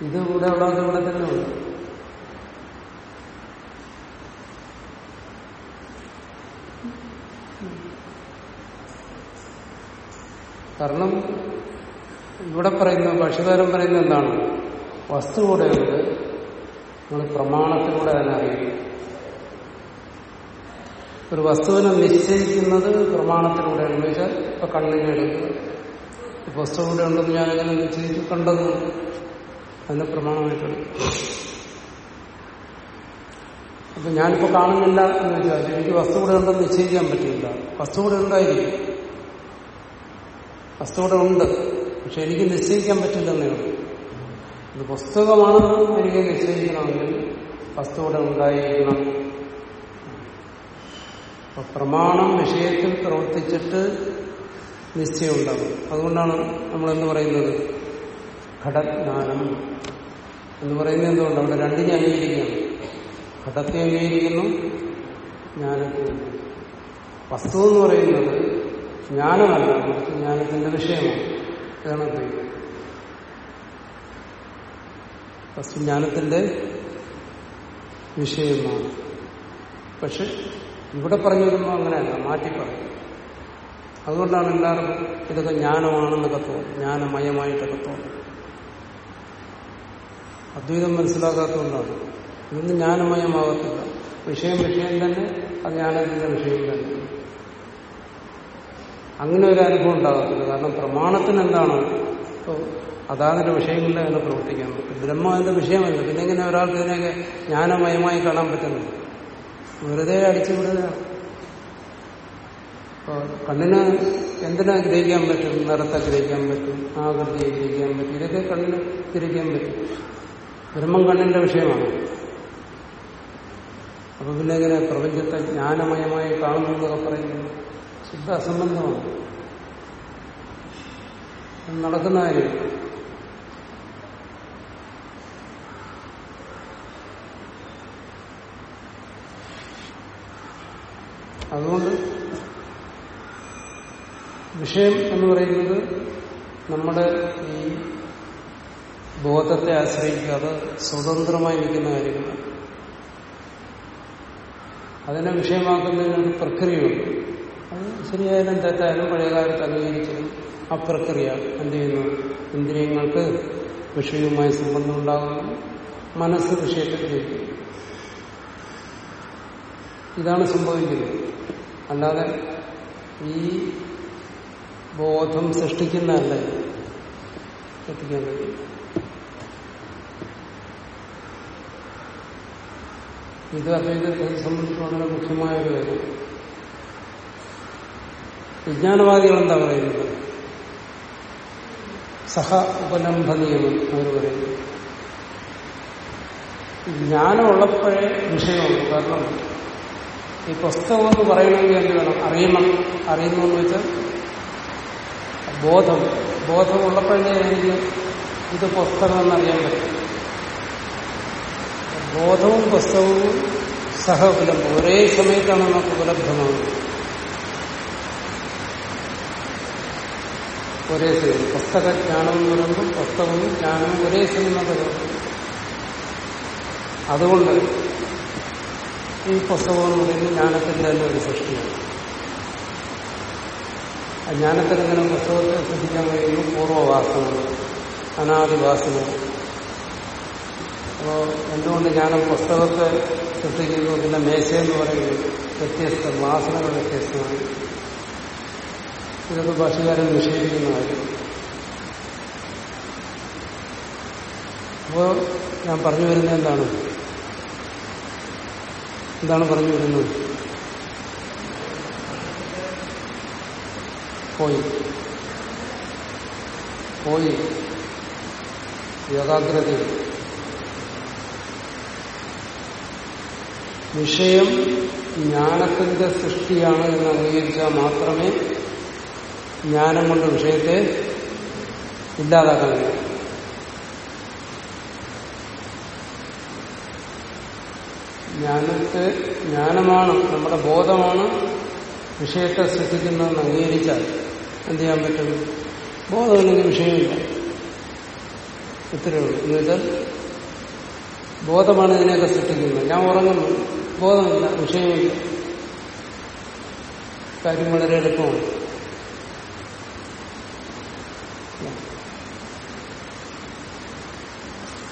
ഇത് ഇവിടെ ഉള്ളത് ഇവിടെ തന്നെ ഉണ്ട്. കാരണം ഇവിടെ പറയുന്ന ഭാഷകാരൻ പറയുന്ന എന്താണ്? വസ്തു കൂടെയുണ്ട് നിങ്ങൾ പ്രമാണത്തിലൂടെ അതിനെ അറിയും ഒരു വസ്തുവിനെ നിശ്ചയിക്കുന്നത് പ്രമാണത്തിലൂടെയാണ്. വെച്ചാൽ ഇപ്പൊ കണ്ണിനെ എടുക്കുക വസ്തു കൂടെ ഉണ്ടെന്ന് ഞാൻ എങ്ങനെ നിശ്ചയിച്ചു കണ്ടത് അതിനെ പ്രമാണമായിട്ടെടുക്കും അപ്പൊ ഞാനിപ്പോ കാണുന്നില്ല എന്ന് വെച്ചാൽ എനിക്ക് വസ്തു കൂടെ ഉണ്ടെന്ന് നിശ്ചയിക്കാൻ പറ്റില്ല. വസ്തു കൂടെ ഉണ്ടായിരിക്കും. വസ്തു കൂടെ ഉണ്ട്. പക്ഷെ എനിക്ക് നിശ്ചയിക്കാൻ പറ്റില്ലെന്നേ ഉള്ളൂ. ഇത് പുസ്തകമാണെന്ന് എനിക്ക് നിശ്ചയിക്കണമെങ്കിൽ വസ്തു കൂടെ ഉണ്ടായിരിക്കണം. അപ്പൊ പ്രമാണം വിഷയത്തിൽ പ്രവർത്തിച്ചിട്ട് നിശ്ചയം ഉണ്ടാകും അതുകൊണ്ടാണ് നമ്മൾ എന്ന് പറയുന്നത് ഘടജ്ഞാനം എന്ന് പറയുന്നത് എന്തുകൊണ്ട്? അവിടെ രണ്ടിനെ അംഗീകരിക്കുകയാണ്. ഘടത്തെ അംഗീകരിക്കുന്നു ജ്ഞാനത്തെ വസ്തു എന്ന് പറയുന്നത് ജ്ഞാനമല്ല ജ്ഞാനത്തിന്റെ വിഷയമാണ്. ഇതാണ് വസ്തു ജ്ഞാനത്തിന്റെ വിഷയമാണ്. പക്ഷെ ഇവിടെ പറഞ്ഞു വരുമ്പോൾ അങ്ങനെയല്ല മാറ്റി പറയും. അതുകൊണ്ടാണ് എല്ലാവരും ഇതൊക്കെ ജ്ഞാനമാണെന്നൊക്കെ തോന്നും ജ്ഞാനമയമായിട്ടൊക്കെ തോന്നും അദ്വൈതം മനസ്സിലാക്കാത്തതുകൊണ്ടാണ് ഇതൊന്നും ജ്ഞാനമയമാകത്തില്ല. വിഷയം വിഷയം തന്നെ അത് ജ്ഞാനത്തിന്റെ വിഷയം തന്നെ. അങ്ങനെ ഒരു അനുഭവം ഉണ്ടാകത്തില്ല. കാരണം പ്രമാണത്തിന് എന്താണ്? ഇപ്പോൾ അതാതിന്റെ വിഷയങ്ങളിൽ അതിനെ പ്രവർത്തിക്കാൻ പറ്റും ബ്രഹ്മ അതിന്റെ വിഷയമല്ല. പിന്നെ എങ്ങനെ ഒരാൾക്ക് ഇതിനെയൊക്കെ ജ്ഞാനമയമായി കാണാൻ പറ്റുന്നത് വെറുതെ അടിച്ചു വിടുകയാണ് ഇപ്പൊ കണ്ണിന് എന്തിനാ ഗ്രഹിക്കാൻ പറ്റും? നിറത്തെ ഗ്രഹിക്കാൻ പറ്റും. ആകൃതിയെ ഗ്രഹിക്കാൻ പറ്റും. ഇതൊക്കെ കണ്ണിന് ഗ്രഹിക്കാൻ പറ്റും. ബ്രഹ്മം കണ്ണിന്റെ വിഷയമാണ്. അപ്പൊ പിന്നെ ഇങ്ങനെ പ്രപഞ്ചത്തെ ജ്ഞാനമയമായി കാണുന്നു എന്നൊക്കെ പറയുന്നത് ശുദ്ധ അസംബന്ധമാണ്. നടക്കുന്ന കാര്യം അതുകൊണ്ട് വിഷയം എന്ന് പറയുന്നത് നമ്മുടെ ഈ ബോധത്തെ ആശ്രയിക്കാതെ സ്വതന്ത്രമായി നിൽക്കുന്ന കാര്യങ്ങളാണ്. അതിനെ വിഷയമാക്കുന്നതിനൊരു പ്രക്രിയയുണ്ട്. അത് ശരിയായാലും തെറ്റായാലും പഴയകാലത്ത് അംഗീകരിച്ചതും ആ പ്രക്രിയ എന്ത് ചെയ്യുന്നു? ഇന്ദ്രിയങ്ങൾക്ക് വിഷയവുമായി സംബന്ധം ഉണ്ടാകുന്നു മനസ്സ് വിഷയത്തിൽ ഇതാണ് സംഭവിക്കുന്നത്. അല്ലാതെ ഈ ബോധം സൃഷ്ടിക്കുന്നതല്ല അല്ല എത്തിക്കാൻ കഴിയും ഇത് അദ്വൈതത്തെ സംബന്ധിച്ച് വളരെ മുഖ്യമായ ഒരു കാര്യം. വിജ്ഞാനവാദികൾ എന്താ പറയുന്നത്? സഹ ഉപലംബ നിയമം അവർ പറയുന്നു ജ്ഞാനമുള്ളപ്പോഴേ വിഷയമുള്ളൂ. കാരണം ഈ പുസ്തകം എന്ന് പറയണമെങ്കിൽ എന്ത് വേണം? അറിയണം. അറിയുന്നു എന്ന് വെച്ചാൽ ബോധം. ബോധമുള്ളപ്പോഴേ എനിക്ക് ഇത് പുസ്തകം എന്നറിയാൻ പറ്റും. ബോധവും പുസ്തകവും സഹ ഉപലംബം ഒരേ സമയത്താണ് നമുക്ക് ഉപലബ്ധമാകുന്നത് ഒരേ സമയം. പുസ്തക ജ്ഞാനം എന്ന് പറയുമ്പോൾ പുസ്തകവും ജ്ഞാനവും ഒരേ സമയം നമുക്ക് അതുകൊണ്ട് ഈ പുസ്തകം എന്ന് പറയുന്നത് ജ്ഞാനത്തിന്റെ തന്നെ ഒരു സൃഷ്ടിയാണ്. ആ ജ്ഞാനത്തിനെങ്ങനെ പുസ്തകത്തെ ശ്രദ്ധിക്കാൻ കഴിയുന്നു പൂർവവാസനകൾ അനാദിവാസനകൾ അപ്പോൾ എന്തുകൊണ്ട് ജ്ഞാനം പുസ്തകത്തെ സൃഷ്ടിക്കുന്നു? പിന്നെ മേശയെന്ന് പറയുന്നത് വ്യത്യസ്ത വാസനകൾ വ്യത്യസ്തമാണ്. ഇതൊക്കെ ഭാഷകാരൻ നിഷേധിക്കുന്ന കാര്യം. അപ്പോൾ ഞാൻ പറഞ്ഞു വരുന്നത് എന്താണ്? എന്താണ് പറഞ്ഞു വരുന്നത്. പോയി. പോയി. ഏകാഗ്രത വിഷയം ജ്ഞാനത്തിന്റെ സൃഷ്ടിയാണ് എന്ന് അംഗീകരിച്ചാൽ മാത്രമേ ജ്ഞാനം കൊണ്ട് വിഷയത്തെ ഇല്ലാതാക്കാൻ കഴിയും. ജ്ഞാനത്തെ ജ്ഞാനമാണ് നമ്മുടെ ബോധമാണ് വിഷയത്തെ സൃഷ്ടിക്കുന്നതെന്ന് അംഗീകരിച്ചാൽ എന്ത് ചെയ്യാൻ പറ്റും? ബോധമില്ലെങ്കിൽ വിഷയമില്ല. ഇത്രയേ ഉള്ളൂ. എന്നുവെച്ചാൽ ബോധമാണ് ഇതിനെയൊക്കെ സൃഷ്ടിക്കുന്നത്. ഞാൻ ഉറങ്ങുന്നു. ബോധമില്ല വിഷയമില്ല. കാര്യം വളരെ എളുപ്പമാണ്.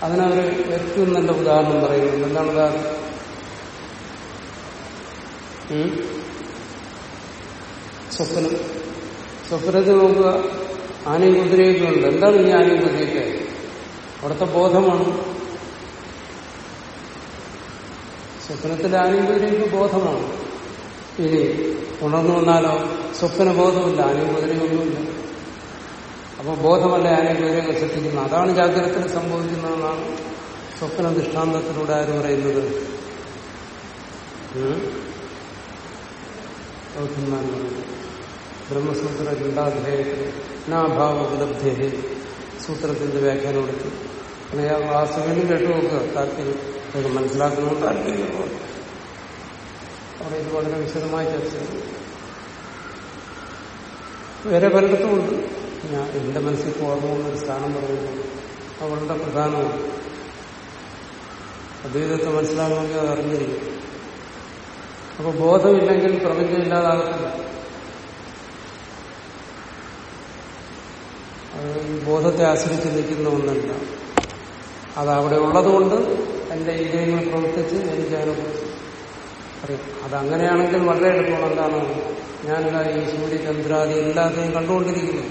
അതിനവര് ഏറ്റവും നല്ല ഉദാഹരണം പറയുന്നു എന്താണ് ഉദാഹരണം? സ്വപ്നം. സ്വപ്നത്തിൽ നോക്കുക. ആനയും കുതിരയൊക്കെ ഉണ്ട്. എന്താണ് ഈ ആനയും കുതിരയൊക്കെ? അവിടുത്തെ ബോധമാണ്. സ്വപ്നത്തിൽ ആനയും കുതിരയൊക്കെ ബോധമാണ്. ഇനി ഉണർന്നു വന്നാലോ? സ്വപ്ന ബോധമില്ല ആനയും കുതിരയൊന്നുമില്ല. അപ്പൊ ബോധമല്ല ആനയും കുതിരയൊക്കെ സൃഷ്ടിക്കുന്നത്? അതാണ് ജാഗ്രതത്തിൽ സംഭവിക്കുന്നതെന്നാണ് സ്വപ്ന ദൃഷ്ടാന്തത്തിലൂടെ ആര് പറയുന്നത്? ഉം? ബൗദ്ധന്മാർ പറയുന്നത് ബ്രഹ്മസൂത്ര രണ്ടാധ്യായത്തിൽ നാഭാവ ഉപലബ്ധേ സൂത്രത്തിന്റെ വ്യാഖ്യാനം കൊടുത്തു അങ്ങനെ ആ ക്ലാസ് വീണ്ടും കേട്ടു നോക്കുക താല്പര്യം. അത് മനസ്സിലാക്കുന്ന താല്പര്യം അവിടെ ഇത് വളരെ വിശദമായി ചർച്ച. ചെയ്തു വേറെ പലയിടത്തും ഉണ്ട്. ഞാൻ എന്റെ മനസ്സിൽ ഓർമ്മ സ്ഥാനം പറയുന്നത് അവളുടെ പ്രധാനമാണ് അദ്വൈതത്തെ മനസ്സിലാകണമെങ്കിൽ അത് അറിഞ്ഞിരിക്കും. അപ്പൊ ബോധമില്ലെങ്കിൽ പ്രപഞ്ചം ഇല്ലാതാകത്തില്ല. ബോധത്തെ ആശ്രയിച്ച് നിൽക്കുന്ന ഒന്നല്ല. അത് അവിടെ ഉള്ളതുകൊണ്ട് എന്റെ ഇന്ദ്രിയങ്ങൾ പ്രവർത്തിച്ച് എനിക്ക് അതിനെക്കുറിച്ച് അറിയാം. അതങ്ങനെയാണെങ്കിൽ വളരെ എളുപ്പമാണ്. എന്താണ്? ഞാനിതാ ഈ സൂര്യചന്ദ്രാദി എല്ലാത്തിനും കണ്ടുകൊണ്ടിരിക്കുന്നു.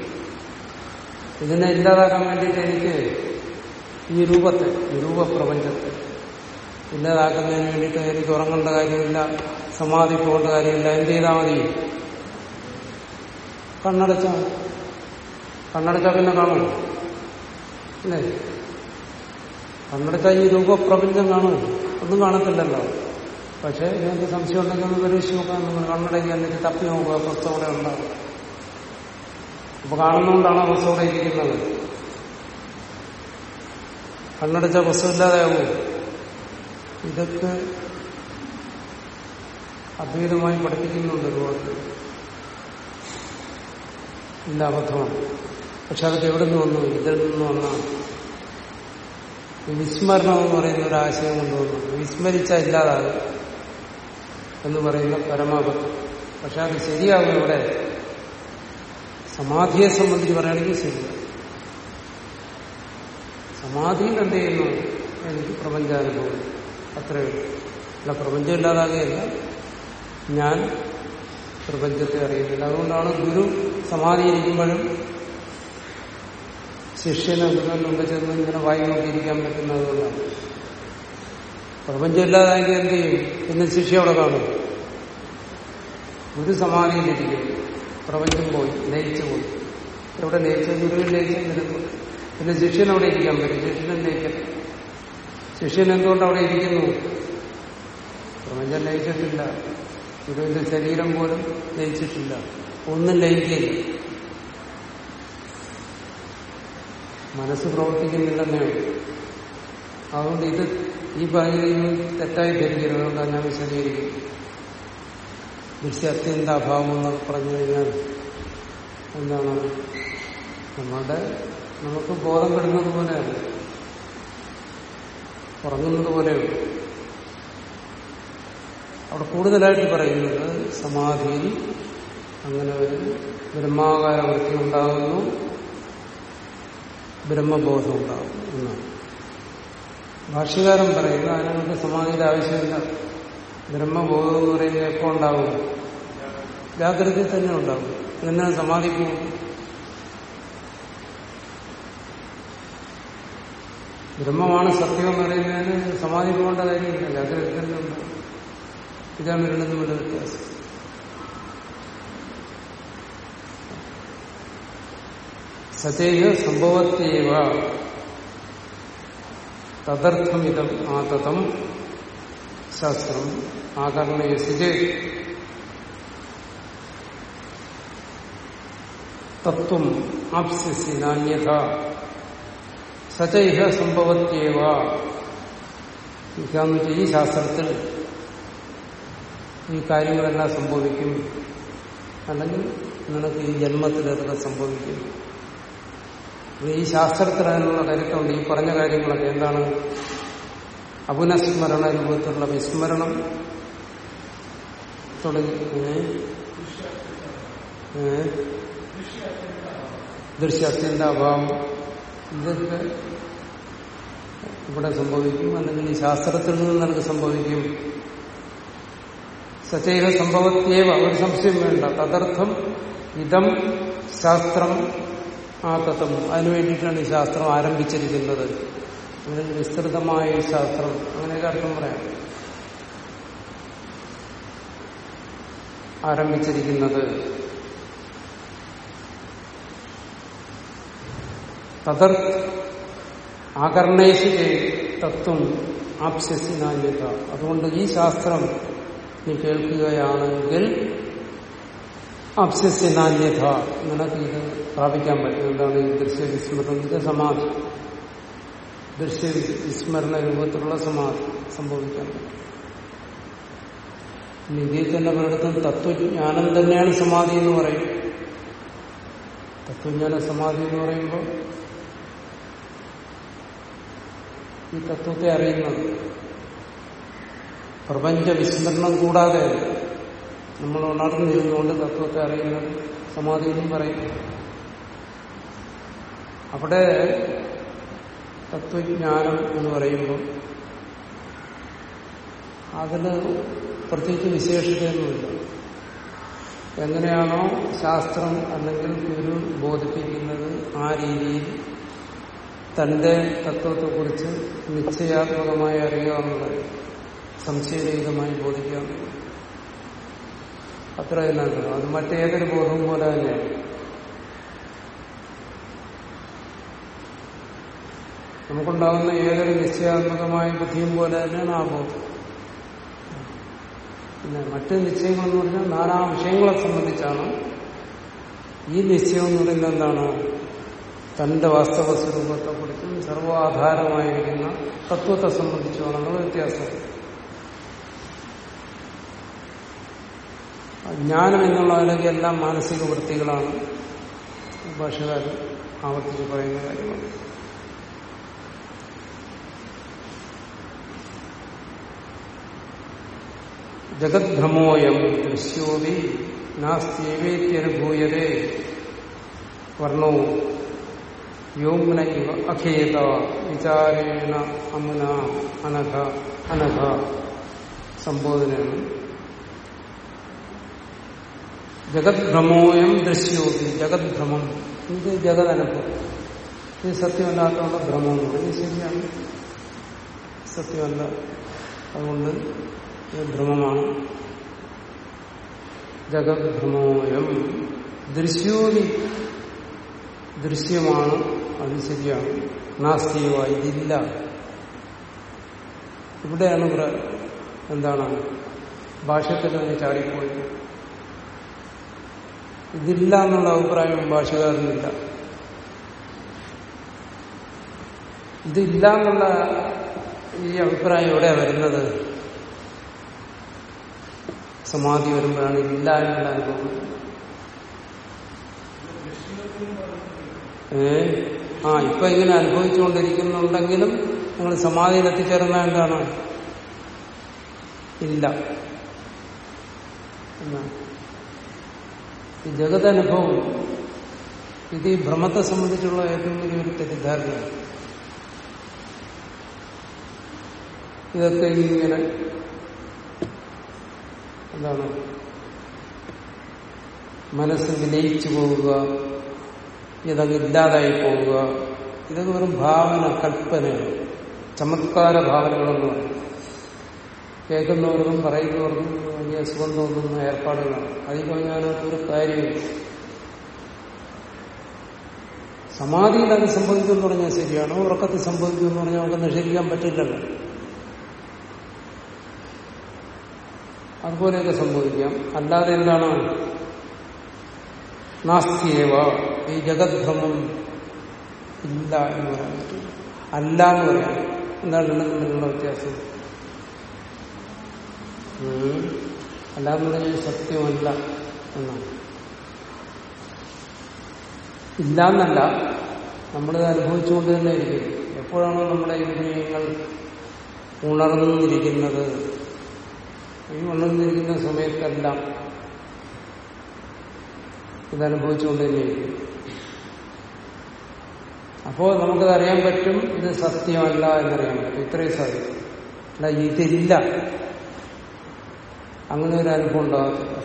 ഇതിനെ ഇല്ലാതാക്കാൻ വേണ്ടിയിട്ട് എനിക്ക് ഈ രൂപത്തെ ഈ രൂപപ്രപഞ്ചത്തെ ഇല്ലാതാക്കുന്നതിന് വേണ്ടിയിട്ട് എനിക്ക് ഉറങ്ങേണ്ട കാര്യമില്ല. സമാധി പോകേണ്ട കാര്യമില്ല. എന്ത് ചെയ്താൽ മതി? കണ്ണടച്ച കണ്ണടച്ച പിന്നെ കാണും അല്ലേ? കണ്ണടച്ചാൽ ഈ രൂപപ്രപഞ്ചം കാണും ഒന്നും കാണത്തില്ലല്ലോ. പക്ഷെ നിങ്ങൾക്ക് സംശയം ഉണ്ടെങ്കിൽ ഒന്ന് പരീക്ഷിച്ച് നോക്കാം. നിങ്ങൾ കണ്ണടയ്ക്ക് അല്ലെങ്കിൽ തപ്പി നോക്കുക. പുസ്തകം അവിടെ ഉണ്ടാവും അപ്പൊ കാണുന്നതുകൊണ്ടാണ് പുസ്തകം ഇരിക്കുന്നത്? കണ്ണടച്ച പുസ്തകമില്ലാതെയാവും ഇതൊക്കെ അദ്വൈതമായി പഠിപ്പിക്കുന്നുണ്ട് ഒരുപാട്. ഇല്ല അബദ്ധമാണ്. പക്ഷെ അതൊക്കെ എവിടെ നിന്ന് വന്നു? ഇതിൽ നിന്ന് വന്നാണ് വിസ്മരണം എന്ന് പറയുന്ന ഒരു ആശയം കൊണ്ടുവന്നു വിസ്മരിച്ചാൽ ഇല്ലാതാകും എന്ന് പറയുന്ന പരമാബദ്ധം. പക്ഷെ അത് ശരിയാകും ഇവിടെ. സമാധിയെ സംബന്ധിച്ച് പറയുകയാണെങ്കിൽ ശരിയാണ് സമാധിയിൽ എന്ത് ചെയ്യുന്നു? എനിക്ക് പ്രപഞ്ചാനുഭവം. അത്രയേ ഉള്ളൂ. അല്ല പ്രപഞ്ചം ഇല്ലാതാകുകയല്ല. ഞാൻ പ്രപഞ്ചത്തെ അറിയുന്നില്ല. അതുകൊണ്ടാണ് ഗുരു സമാധിയിരിക്കുമ്പോഴും ശിഷ്യനെ ഗുരുവിന് മുമ്പ് ചെന്ന് ഇങ്ങനെ വായി നോക്കിയിരിക്കാൻ പറ്റുന്നത് അതുകൊണ്ടാണ് പ്രപഞ്ചം ഇല്ലാതായെങ്കിൽ എന്ത് ചെയ്യും? പിന്നെ ശിഷ്യ അവിടെ കാണും. ഗുരു സമാധിയിലിരിക്കും. പ്രപഞ്ചം പോയി ലയിച്ചു പോയി. എവിടെ ലയിച്ച ഗുരുവിൽ ലയിച്ചു പിന്നെ ശിഷ്യൻ അവിടെ ഇരിക്കാൻ പറ്റും. ശിഷ്യനും ലയിക്കട്ടെ ശിഷ്യൻ എന്തുകൊണ്ട് അവിടെ ഇരിക്കുന്നു? പ്രപഞ്ചം ലയിച്ചിട്ടില്ല. ഗുരുവിന്റെ ശരീരം പോലും ലയിച്ചിട്ടില്ല. ഒന്നും ലയിക്കില്ല. മനസ്സ് പ്രവർത്തിക്കുന്നില്ലെന്നേ അതുകൊണ്ട് ഇത് ഈ ഭാഗ്യം തെറ്റായി ധരിക്കരുത് അതുകൊണ്ടാണ് ഞാൻ വിശദീകരിക്കുന്നത് ദൃശ്യത്യന്ത അഭാവം എന്നൊക്കെ പറഞ്ഞു കഴിഞ്ഞാൽ എന്താണ്? നമ്മുടെ നമുക്ക് ബോധം കിടുന്നത് പോലെയാണ് ഉറങ്ങുന്നത് പോലെയുള്ളൂ. അവിടെ കൂടുതലായിട്ട് പറയുന്നത് സമാധിയിൽ അങ്ങനെ ഒരു ബ്രഹ്മാകാര വൃത്തി ഉണ്ടാകുന്നു. ബ്രഹ്മബോധം ഉണ്ടാകും എന്നാണ്. ഭാഷ്യകാരൻ പറയുക അതിനൊക്കെ സമാധിയുടെ ആവശ്യമില്ല. ബ്രഹ്മബോധം എന്ന് പറയുന്നത് എപ്പോ ഉണ്ടാവും ജാഗ്രതയിൽ തന്നെ ഉണ്ടാവും എന്നാൽ സമാധി പോകും? ബ്രഹ്മമാണ് സത്യം എന്ന് പറയുന്നതിന് സമാധി പോകേണ്ട കാര്യമില്ല. ജാഗ്രത തന്നെ ഉണ്ടാവും ഇതാണ് രണ്ടും തമ്മിലുള്ള വ്യത്യാസം. സചൈവ സംഭവത്യേവ. തദർത്ഥമിതം ആതതം ശാസ്ത്രം. ആകർണയസിജ് തത്വം ആപ്സ്യസി നാന്യത സചൈഹ സംഭവത്യേവ. ഈ ശാസ്ത്രത്തിൽ ഈ കാര്യങ്ങളെല്ലാം സംഭവിക്കും. അല്ലെങ്കിൽ നിനക്ക് ഈ ജന്മത്തിൽ അതൊക്കെ സംഭവിക്കും ഈ ശാസ്ത്രത്തിൽ അതിനുള്ള കരുത്തുണ്ട് ഈ പറഞ്ഞ കാര്യങ്ങളൊക്കെ എന്താണ്? അപുനസ്മരണ രൂപത്തിലുള്ള വിസ്മരണം. തുടങ്ങി. ദൃശ്യത്തിന്റെ അഭാവം ഇതൊക്കെ ഇവിടെ സംഭവിക്കും. അല്ലെങ്കിൽ ഈ ശാസ്ത്രത്തിൽ നിന്ന് നിനക്ക് സംഭവിക്കും. സചൈവ സംഭവത്യേവ. ഒരു സംശയം വേണ്ട. തദർത്ഥം ഇതം ശാസ്ത്രം ആ തത്വം. അതിനു വേണ്ടിയിട്ടാണ് ഈ ശാസ്ത്രം ആരംഭിച്ചിരിക്കുന്നത്. അല്ലെങ്കിൽ വിസ്തൃതമായ ഈ ശാസ്ത്രം. അങ്ങനെയൊക്കെ അർത്ഥം പറയാം. ആരംഭിച്ചിരിക്കുന്നത്. തദർ ആകർണേഷ് തത്വം ആപ്സ്യസിനാന്യത അതുകൊണ്ട് ഈ ശാസ്ത്രം നീ കേൾക്കുകയാണെങ്കിൽ ആപ്സ്യസ്യ നാന്യത നിനക്ക് ഇത് പ്രാപിക്കാൻ പറ്റും. എന്താണ് ഈ ദൃശ്യ ഇത് സമാധി. ദൃശ്യവിസ്മരണ രൂപത്തിലുള്ള സമാധി സംഭവിക്കാൻ പറ്റും. ഇതിൽ തന്നെ പലയിടത്തും തത്വജ്ഞാനം തന്നെയാണ് സമാധി എന്ന് പറയും. തത്വജ്ഞാന സമാധി എന്ന് പറയുമ്പോൾ ഈ തത്വത്തെ അറിയുന്നത് പ്രപഞ്ച വിസ്മരണം കൂടാതെ നമ്മൾ ഉണർന്നിരുന്നുകൊണ്ട് തത്വത്തെ അറിയുന്ന സമാധി എന്നും പറയും അവിടെ തത്വജ്ഞാനം എന്ന് പറയുമ്പോൾ അതിന് പ്രത്യേകിച്ച് വിശേഷതയൊന്നുമില്ല. എങ്ങനെയാണോ ശാസ്ത്രം അല്ലെങ്കിൽ ഗുരു ബോധിപ്പിക്കുന്നത് ആ രീതിയിൽ തന്റെ തത്വത്തെക്കുറിച്ച് നിശ്ചയാത്മകമായി അറിയുക എന്നുള്ളത് സംശയരഹിതമായി ബോധിക്കാൻ അത്ര തന്നെയാണ് അത് മറ്റേതൊരു ബോധവും പോലെ തന്നെയാണ് നമുക്കുണ്ടാകുന്ന ഏതൊരു നിശ്ചയാത്മകമായ ബുദ്ധിയും പോലെ തന്നെയാണ് ആ ബോധം. പിന്നെ മറ്റ് നിശ്ചയങ്ങളെന്ന് പറഞ്ഞാൽ നാനാ വിഷയങ്ങളെ സംബന്ധിച്ചാണ്. ഈ നിശ്ചയം എന്ന് പറയുന്നത് എന്താണ്? തന്റെ വാസ്തവ സ്വരൂപത്തെക്കുറിച്ചും സർവാധാരമായിരിക്കുന്ന തത്വത്തെ സംബന്ധിച്ചുമാണെന്നുള്ള വ്യത്യാസം. ജ്ഞാനം എന്നുള്ള അല്ലെങ്കിൽ എല്ലാം മാനസിക വൃത്തികളാണ്. ഭാഷകാരൻ ആവർത്തിച്ച് പറയുന്ന കാര്യമാണ്. ജഗദ്ഭ്രമോയം ദൃശ്യോവി നാസ്തിയേവേത്യനുഭൂയതേ. വർണോ യോമുന ഇവ അഖേത വിചാരേണ അമുന അനഘ അനഘ. സംബോധനയാണ് ജഗദ്ഭ്രമോയം ദൃശ്യോതി ജഗത് ഭ്രമം ഇത് ജഗത് അനുഭവം ഇത് സത്യമല്ലാത്തതുകൊണ്ട് ഭ്രമം എന്ന് പറയും. ശരിയാണ്. സത്യമല്ല. അതുകൊണ്ട് ഇത് ഭ്രമമാണ്. ജഗത് ഭ്രമോയം ദൃശ്യോതി. ദൃശ്യമാണ്. അത് ശരിയാണ്. നാസ്തീവ ഇതില്ല ഇവിടെയാണ് ഇവിടെ എന്താണ്? ഭാഷത്തിൽ തന്നെ ചാടിപ്പോയി ഇതില്ല എന്നുള്ള അഭിപ്രായം ഭാഷകാരനില്ല. ഇതില്ല എന്നുള്ള ഈ അഭിപ്രായം എവിടെയാ വരുന്നത്? സമാധി വരുമ്പോഴാണ് ഇല്ല എന്നുള്ള അനുഭവം. ഏ? ആ ഇപ്പൊ ഇങ്ങനെ അനുഭവിച്ചുകൊണ്ടിരിക്കുന്നുണ്ടെങ്കിലും നിങ്ങൾ സമാധിയിൽ എത്തിച്ചേർന്ന എന്താണ്? ഇല്ല. ഈ ജഗതനുഭവം ഇത് ഈ ഭ്രമത്തെ സംബന്ധിച്ചുള്ള ഏറ്റവും വലിയൊരു തെറ്റിദ്ധാരണയാണ്. ഇതൊക്കെ ഇങ്ങനെ എന്താണ്? മനസ്സ് വിലയിച്ചു പോവുക ഇതൊക്കെ ഇല്ലാതായി പോവുക ഇതൊക്കെ വെറും ഭാവന കൽപ്പനയാണ് ചമത്കാര ഭാവനകളെന്ന് പറയും കേൾക്കുന്നവർക്കും പറയുന്നവർക്കും വലിയ സുഖം തോന്നുന്ന ഏർപ്പാടുകളാണ്. അതിൽ പറഞ്ഞതിനകത്ത് ഒരു കാര്യമില്ല. സമാധിയിൽ അത് സംഭവിക്കുമെന്ന് പറഞ്ഞാൽ ശരിയാണ്? ഉറക്കത്തിൽ സംഭവിക്കുമെന്ന് പറഞ്ഞാൽ നമുക്ക് നിഷേധിക്കാൻ പറ്റില്ലല്ലോ. അതുപോലെയൊക്കെ സംഭവിക്കാം. അല്ലാതെ എന്താണ്? നാസ്തിയേവ ഈ ജഗദ്ഭ്രമം ഇല്ല എന്ന് പറയാൻ പറ്റില്ല. അല്ല എന്ന് പറയാം എന്താണ് രണ്ടും തമ്മിലുള്ള വ്യത്യാസം? ഉം. അല്ല എന്ന് പറഞ്ഞാൽ സത്യമല്ല എന്നാണ്. ഇല്ല എന്നല്ല നമ്മളിത് അനുഭവിച്ചുകൊണ്ട് തന്നെ ഇരിക്കും എപ്പോഴാണോ നമ്മുടെ ഇന്ദ്രിയങ്ങൾ ഉണർന്നിരിക്കുന്നത്. ഈ ഉണർന്നിരിക്കുന്ന സമയത്തെല്ലാം ഇത് അനുഭവിച്ചുകൊണ്ട് തന്നെ ഇരിക്കും അപ്പോ നമുക്കത് അറിയാൻ പറ്റും ഇത് സത്യമല്ല എന്നറിയാൻ പറ്റും. ഇത്രയും സാധിക്കും. അല്ല ഇതില്ല. അങ്ങനെ ഒരു അനുഭവം ഉണ്ടാകത്തില്ല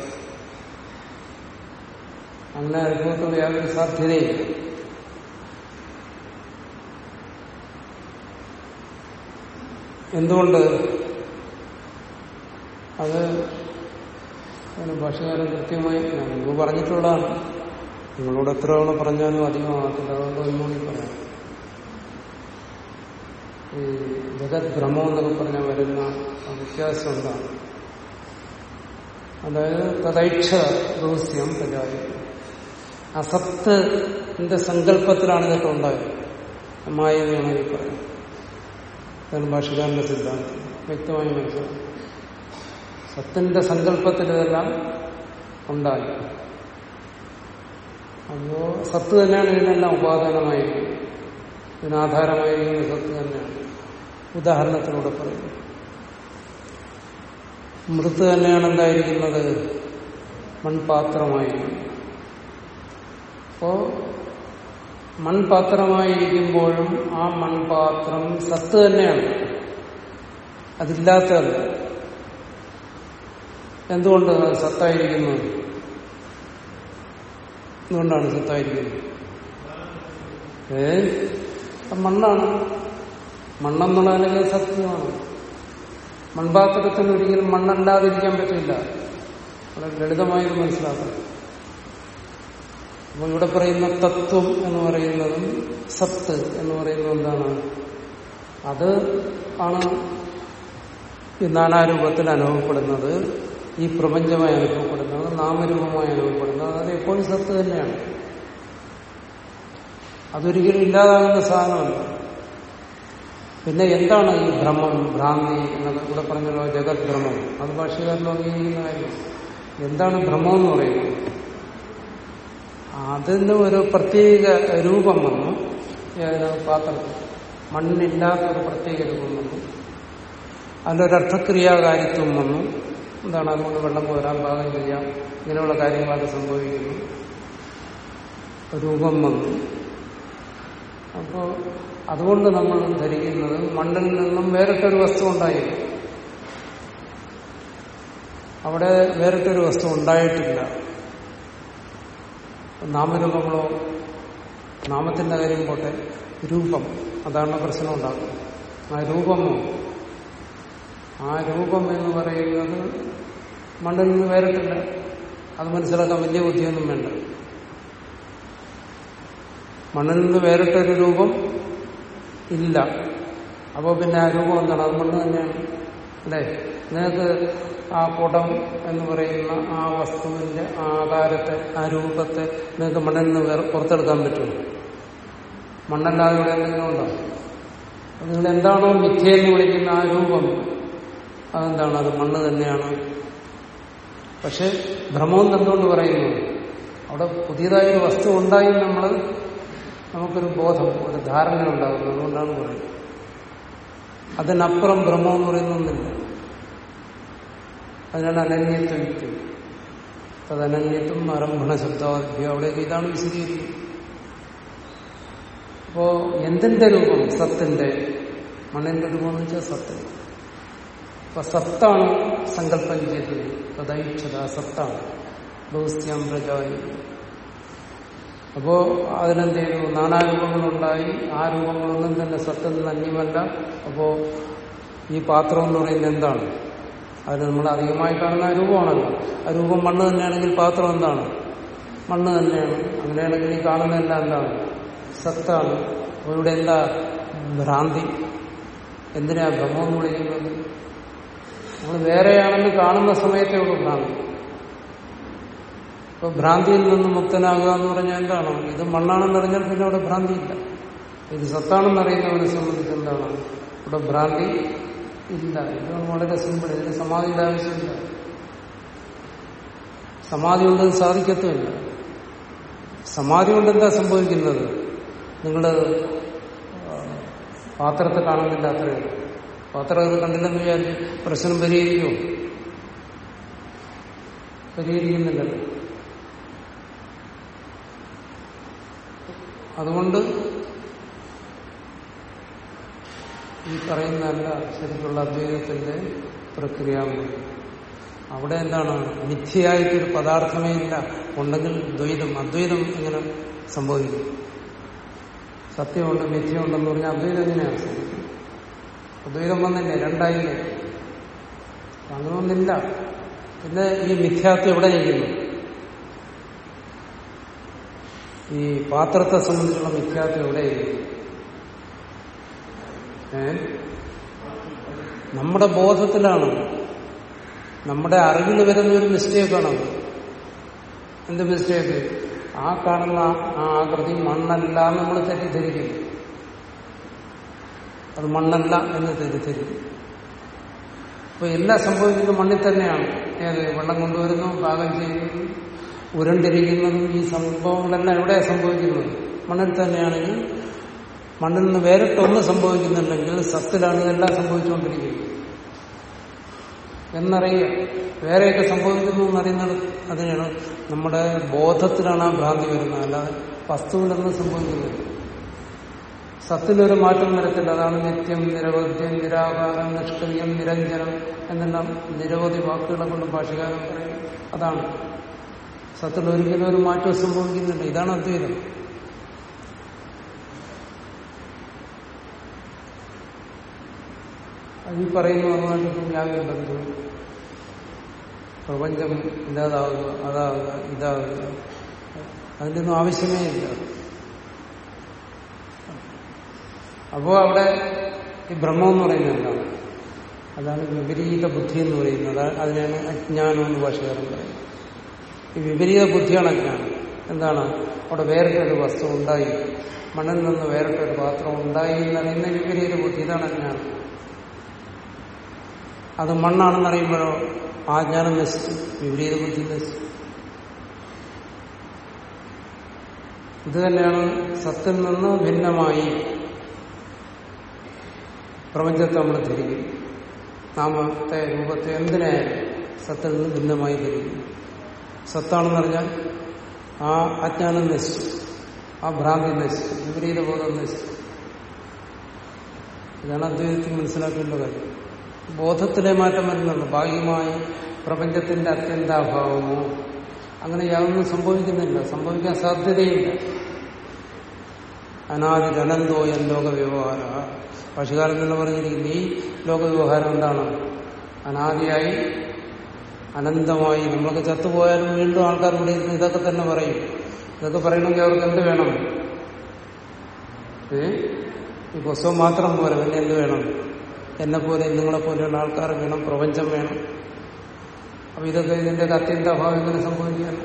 അങ്ങനെ അനുഭവത്തോട് യാതൊരു സാധ്യതയില്ല. എന്തുകൊണ്ട്? അത് ഭാഷകാരൻ കൃത്യമായി ഞാൻ മുമ്പ് പറഞ്ഞിട്ടുള്ളതാണ്. നിങ്ങളോട് എത്ര തവണ പറഞ്ഞാലും അധികമാകത്തില്ല. അതുകൊണ്ട് ഒന്നുകൂടി പറയാം. ഈ ജഗത് ഭ്രമം എന്നൊക്കെ പറഞ്ഞാൽ വരുന്ന വ്യത്യാസം എന്താണ്? അതായത് തദൈക്ഷ രഹസ്യം പ്രചാരി അസത്തിന്റെ സങ്കല്പത്തിലാണ് ഇതൊക്കെ ഉണ്ടായത്. മായ ഈ പറയുന്നത്. അതാണ് ഭാഷകാരന്റെ സിദ്ധാന്തം. വ്യക്തമായി മനസ്സിലാക്കി സത്തിന്റെ സങ്കല്പത്തിൽ ഇതെല്ലാം ഉണ്ടായി. അപ്പോ സത്ത് തന്നെയാണ് ഇതിനെല്ലാം ഉപാദാനമായിരിക്കുന്നത് ഇതിനാധാരമായിരിക്കുന്ന സത്ത് തന്നെയാണ്. ഉദാഹരണത്തിലൂടെ പറയുന്നു മൃത്ത് തന്നെയാണ് എന്തായിരിക്കുന്നത്? മൺപാത്രമായിരിക്കും. അപ്പോ മൺപാത്രമായിരിക്കുമ്പോഴും ആ മൺപാത്രം സത്ത് തന്നെയാണ്. അതില്ലാത്തതല്ല. എന്തുകൊണ്ട് സത്തായിരിക്കുന്നത് എന്തുകൊണ്ടാണ് സത്തായിരിക്കുന്നത്? ഏ? മണ്ണാണ്. മണ്ണെന്നുള്ളതിനൊക്കെ സത്യമാണ് മൺപാത്രത്തിന് ഒരിക്കലും മണ്ണല്ലാതിരിക്കാൻ പറ്റില്ല. വളരെ ലളിതമായത് മനസ്സിലാക്കണം. അപ്പോൾ ഇവിടെ പറയുന്ന തത്വം എന്ന് പറയുന്നതും സത്ത് എന്ന് പറയുന്നത് എന്താണ്? അത് ആണ് ഈ നാനാരൂപത്തിൽ അനുഭവപ്പെടുന്നത് ഈ പ്രപഞ്ചമായി അനുഭവപ്പെടുന്നത് നാമരൂപമായി അനുഭവപ്പെടുന്നത്. അത് എപ്പോഴും സത്ത് തന്നെയാണ്. അതൊരിക്കലും ഇല്ലാതാകുന്ന സാധനമല്ല. പിന്നെ എന്താണ് ഈ ഭ്രമം ഭ്രാന്തി എന്നൊക്കെ ഇവിടെ പറഞ്ഞല്ലോ ജഗത് ഭ്രമം അത് ഭാഷകാരനും അംഗീകരിക്കുന്ന കാര്യം. എന്താണ് ഭ്രമം എന്ന് പറയുന്നത്? അതിന് ഒരു പ്രത്യേക രൂപം വന്നു. പാത്രം? മണ്ണില്ലാത്ത ഒരു പ്രത്യേക രൂപം വന്നു. അതിലൊരർത്ഥക്രിയാകാരിത്വം വന്നു. എന്താണ് അതുകൊണ്ട് വെള്ളം കോരാൻ പാകം ചെയ്യാം ഇങ്ങനെയുള്ള കാര്യങ്ങളൊക്കെ സംഭവിക്കുന്നു രൂപം വന്നു. അപ്പോ അതുകൊണ്ട് നമ്മൾ ധരിക്കുന്നത് മണ്ണിൽ നിന്നും വേറിട്ടൊരു വസ്തു ഉണ്ടായി അവിടെ വേറിട്ടൊരു വസ്തു ഉണ്ടായിട്ടില്ല. നാമരൂപങ്ങളോ നാമത്തിന്റെ കാര്യം പോട്ടെ രൂപം അതാണ് പ്രശ്നം ഉണ്ടാക്കുന്നത്. ആ രൂപമോ? ആ രൂപം എന്ന് പറയുന്നത് മണ്ണിൽ നിന്ന് വേറിട്ടില്ല. അത് മനസ്സിലാക്കാൻ വലിയ ബുദ്ധിയൊന്നും വേണ്ട. മണ്ണിൽ നിന്ന് വേറിട്ടൊരു രൂപം ഇല്ല. അപ്പോൾ പിന്നെ ആ രൂപം എന്താണ്? അത് മണ്ണ് തന്നെയാണ് അല്ലേ? നിങ്ങൾക്ക് ആ കുടം എന്ന് പറയുന്ന ആ വസ്തുവിന്റെ ആധാരത്തെ ആ രൂപത്തെ നിങ്ങൾക്ക് മണ്ണിൽ നിന്ന് വേറെ പുറത്തെടുക്കാൻ പറ്റുമോ? മണ്ണല്ലാതെ ഇവിടെ എന്തെങ്കിലും ഉണ്ടോ? നിങ്ങൾ എന്താണോ മിഥ്യയെന്ന് വിളിക്കുന്ന ആ രൂപം അതെന്താണ്? അത് മണ്ണ് തന്നെയാണ്. പക്ഷെ ഭ്രമം എന്തുകൊണ്ട് പറയുന്നു? അവിടെ പുതിയതായൊരു വസ്തു ഉണ്ടായി നമ്മൾ നമുക്കൊരു ബോധം ഒരു ധാരണ ഉണ്ടാകുന്നു അതുകൊണ്ടാണ് പറയുന്നത്. അതിനപ്പുറം ബ്രഹ്മം എന്ന് പറയുന്നൊന്നില്ല അതിനാണ് അനന്യത്വം യുക്തി. തദനന്യത്വം ആരംഭണ ശബ്ദാഭ്യം അവിടെയൊക്കെ ഇതാണ് വിശദീകരിക്കുന്നത്. അപ്പോ എന്തിന്റെ രൂപം? സത്തിന്റെ. മണ്ണിന്റെ രൂപം എന്ന് വെച്ചാൽ സത്ത്. അപ്പൊ സത്താണ് സങ്കല്പം ചെയ്തത് തദൈക്ഷത സത്താണ്. ബഹുസ്യാം പ്രജായി അപ്പോ അതിനെന്ത് ചെയ്തു നാനാരൂപങ്ങളുണ്ടായി ആ രൂപങ്ങളൊന്നും തന്നെ സത്യം നന്യമല്ല അപ്പോ ഈ പാത്രം എന്ന് പറയുന്നത് എന്താണ്? അതിന് നമ്മൾ അധികമായി കാണുന്ന രൂപമാണല്ലോ. ആ രൂപം മണ്ണ് തന്നെയാണെങ്കിൽ പാത്രം എന്താണ്? മണ്ണ് തന്നെയാണ്. അങ്ങനെയാണെങ്കിൽ ഈ കാണുന്നതെല്ലാം എന്താണ്? സത്താണ്. ഇവിടെ എന്താ? ഭ്രാന്തി. എന്തിനാ ഭ്രമം എന്ന് വിളിക്കുന്നത്? നമ്മൾ വേറെയാണെന്ന് കാണുന്ന സമയത്തേ ഉള്ളൂ ഭ്രാന്തി. ഇപ്പൊ ഭ്രാന്തിയിൽ നിന്ന് മുക്തനാകുക എന്ന് പറഞ്ഞാൽ എന്താണ്? ഇത് മണ്ണാണെന്ന് അറിഞ്ഞാൽ പിന്നെ അവിടെ ഭ്രാന്തിയില്ല. ഇത് സത്താണെന്ന് അറിയുന്നവനെ സംബന്ധിച്ച് എന്താണ്? ഇവിടെ ഭ്രാന്തി ഇല്ല. ഇതാണ് വളരെ സിമ്പിൾ ഇതിന് സമാധിയുടെ ആവശ്യമില്ല. സമാധി കൊണ്ടത് സാധിക്കത്തുമില്ല. സമാധി കൊണ്ട് എന്താ സംഭവിക്കുന്നത്? നിങ്ങൾ പാത്രത്തെ കാണുന്നില്ല അത്രയും പാത്രം കണ്ടില്ലെന്ന് വിചാരിച്ച് പ്രശ്നം പരിഹരിക്കുമോ പരിഹരിക്കുന്നില്ലല്ലോ. അതുകൊണ്ട് ഈ പറയുന്നതല്ല ശരിക്കുള്ള അദ്വൈതത്തിന്റെ പ്രക്രിയ അവിടെ എന്താണ്? മിഥ്യയായിട്ടൊരു പദാർത്ഥമേ ഇല്ല. ഉണ്ടെങ്കിൽ ദ്വൈതം അദ്വൈതം ഇങ്ങനെ സംഭവിക്കും? സത്യമുണ്ട് മിഥ്യമുണ്ടെന്ന് പറഞ്ഞാൽ അദ്വൈതം എങ്ങനെയാണ് അദ്വൈതം വന്നില്ലേ? രണ്ടായില്ലേ? അങ്ങനെ ഒന്നില്ല പിന്നെ ഈ മിഥ്യാത്വം എവിടെ നിൽക്കുന്നു ഈ പാത്രത്തെ സംബന്ധിച്ചുള്ള മിഥ്യാത്വം എവിടെയായിരിക്കും നമ്മുടെ ബോധത്തിലാണ്. നമ്മുടെ അറിവിൽ വരുന്ന ഒരു മിസ്റ്റേക്കാണ് എന്ത് മിസ്റ്റേക്ക് ആ കാണുന്ന ആ ആകൃതി മണ്ണല്ല എന്ന് നമ്മൾ തെറ്റിദ്ധരിക്കും. അത് മണ്ണല്ല എന്ന് തെറ്റിദ്ധരിക്കും. അപ്പൊ എല്ലാം സംഭവിക്കുന്നത് മണ്ണിൽ തന്നെയാണ്. ഏത് വെള്ളം കൊണ്ടുവരുന്നു പാകം ചെയ്യുന്നു ഉരുണ്ടിരിക്കുന്നതും ഈ സംഭവങ്ങളെല്ലാം എവിടെ സംഭവിക്കുന്നത്? മണ്ണിൽ തന്നെയാണെങ്കിൽ മണ്ണിൽ നിന്ന് വേറിട്ടൊന്ന് സംഭവിക്കുന്നുണ്ടെങ്കിൽ സത്തിലാണ് ഇതെല്ലാം സംഭവിച്ചുകൊണ്ടിരിക്കുന്നത്. എന്നറിയുക വേറെയൊക്കെ സംഭവിക്കുന്നു എന്നറിയുന്നത് അതിനാണ് നമ്മുടെ ബോധത്തിലാണ് ആ ഭ്രാന്തി വരുന്നത്. അല്ലാതെ വസ്തുവിലൊന്നും സംഭവിക്കുന്നില്ല. സത്തിലൊരു മാറ്റം വരത്തില്ല. അതാണ് നിത്യം നിരവധ്യം നിരാകാരം നിഷ്ക്രിയം നിരഞ്ജനം എന്നെല്ലാം നിരവധി വാക്കുകളെ കൊണ്ട് ഭാഷകാരം പറയും. അതാണ് സത്തിൽ ഒരിക്കലും ഒരു മാറ്റം സംഭവിക്കുന്നില്ല ഇതാണ് അദ്വൈതം. ഈ പറയുന്ന അതുമായിട്ട് ബന്ധവും പ്രപഞ്ചം ഇല്ലാതാവുക അതാവുക ഇതാവുക. അതിന്റെ ഒന്നും ആവശ്യമേ ഇല്ല. അപ്പോ അവിടെ ഈ ബ്രഹ്മം എന്ന് പറയുന്നത് എന്താണ്? അതാണ് വിപരീത ബുദ്ധി എന്ന് പറയുന്നത്. അതിനാണ് അജ്ഞാനം എന്ന് ഭാഷകാരൻ പറയുന്നത്. ഈ വിപരീത ബുദ്ധിയാണ് അജ്ഞാനം എന്താണ്? അവിടെ വേറിട്ടൊരു വസ്തു ഉണ്ടായി. മണ്ണിൽ നിന്ന് വേറിട്ടൊരു പാത്രം ഉണ്ടായി എന്നറിയുന്ന വിപരീത ബുദ്ധി ഇതാണ് അജ്ഞാനം അത് മണ്ണാണെന്നറിയുമ്പോഴോ ആ ജ്ഞാനം നശിച്ചു. വിപരീത ബുദ്ധി നശിച്ചു. ഇത് തന്നെയാണ് സത്തിൽ നിന്ന് ഭിന്നമായി പ്രപഞ്ചത്തെ നമ്മൾ ധരിക്കും. നാമത്തെ രൂപത്തെ എന്തിനായാലും സത്തിൽ നിന്ന് ഭിന്നമായി ധരിക്കും. സത്താണെന്ന് ആ അജ്ഞാനം നശിച്ചു. ആ ഭ്രാന്തി നശിച്ചു. വിപരീത ബോധം നശിച്ചു. ഇതാണ് അദ്വൈതത്തിൽ മനസ്സിലാക്കേണ്ട കാര്യം. ബോധത്തിലെ മാറ്റം വരുന്നുണ്ട്. ഭാഗ്യമായി പ്രപഞ്ചത്തിന്റെ അത്യന്താഭാവമോ? അങ്ങനെ യാതൊന്നും സംഭവിക്കുന്നില്ല. സംഭവിക്കാൻ സാധ്യതയില്ല. അനാദി അനന്തോ എൻ ലോക വ്യവഹാര ഭാഷകാരൻ തന്നെ പറഞ്ഞിരിക്കുന്നു ഈ ലോക വ്യവഹാരം എന്താണ്? അനാദിയായി അനന്തമായി. നമ്മളൊക്കെ ചത്തുപോയാലും വീണ്ടും ആൾക്കാർ ഇവിടെ ഇരുന്ന് ഇതൊക്കെ തന്നെ പറയും. ഇതൊക്കെ പറയണമെങ്കിൽ അവർക്ക് എന്ത് വേണം? ഏ? ഈ പുസ്തകം മാത്രം പോലെ പിന്നെ എന്ത് വേണം? എന്നെ പോലെ നിങ്ങളെ പോലെയുള്ള ആൾക്കാർ വേണം. പ്രപഞ്ചം വേണം. അപ്പൊ ഇതൊക്കെ ഇതിന്റെ അത്യന്താഭാവം എങ്ങനെ സംഭവിക്കുകയാണ്?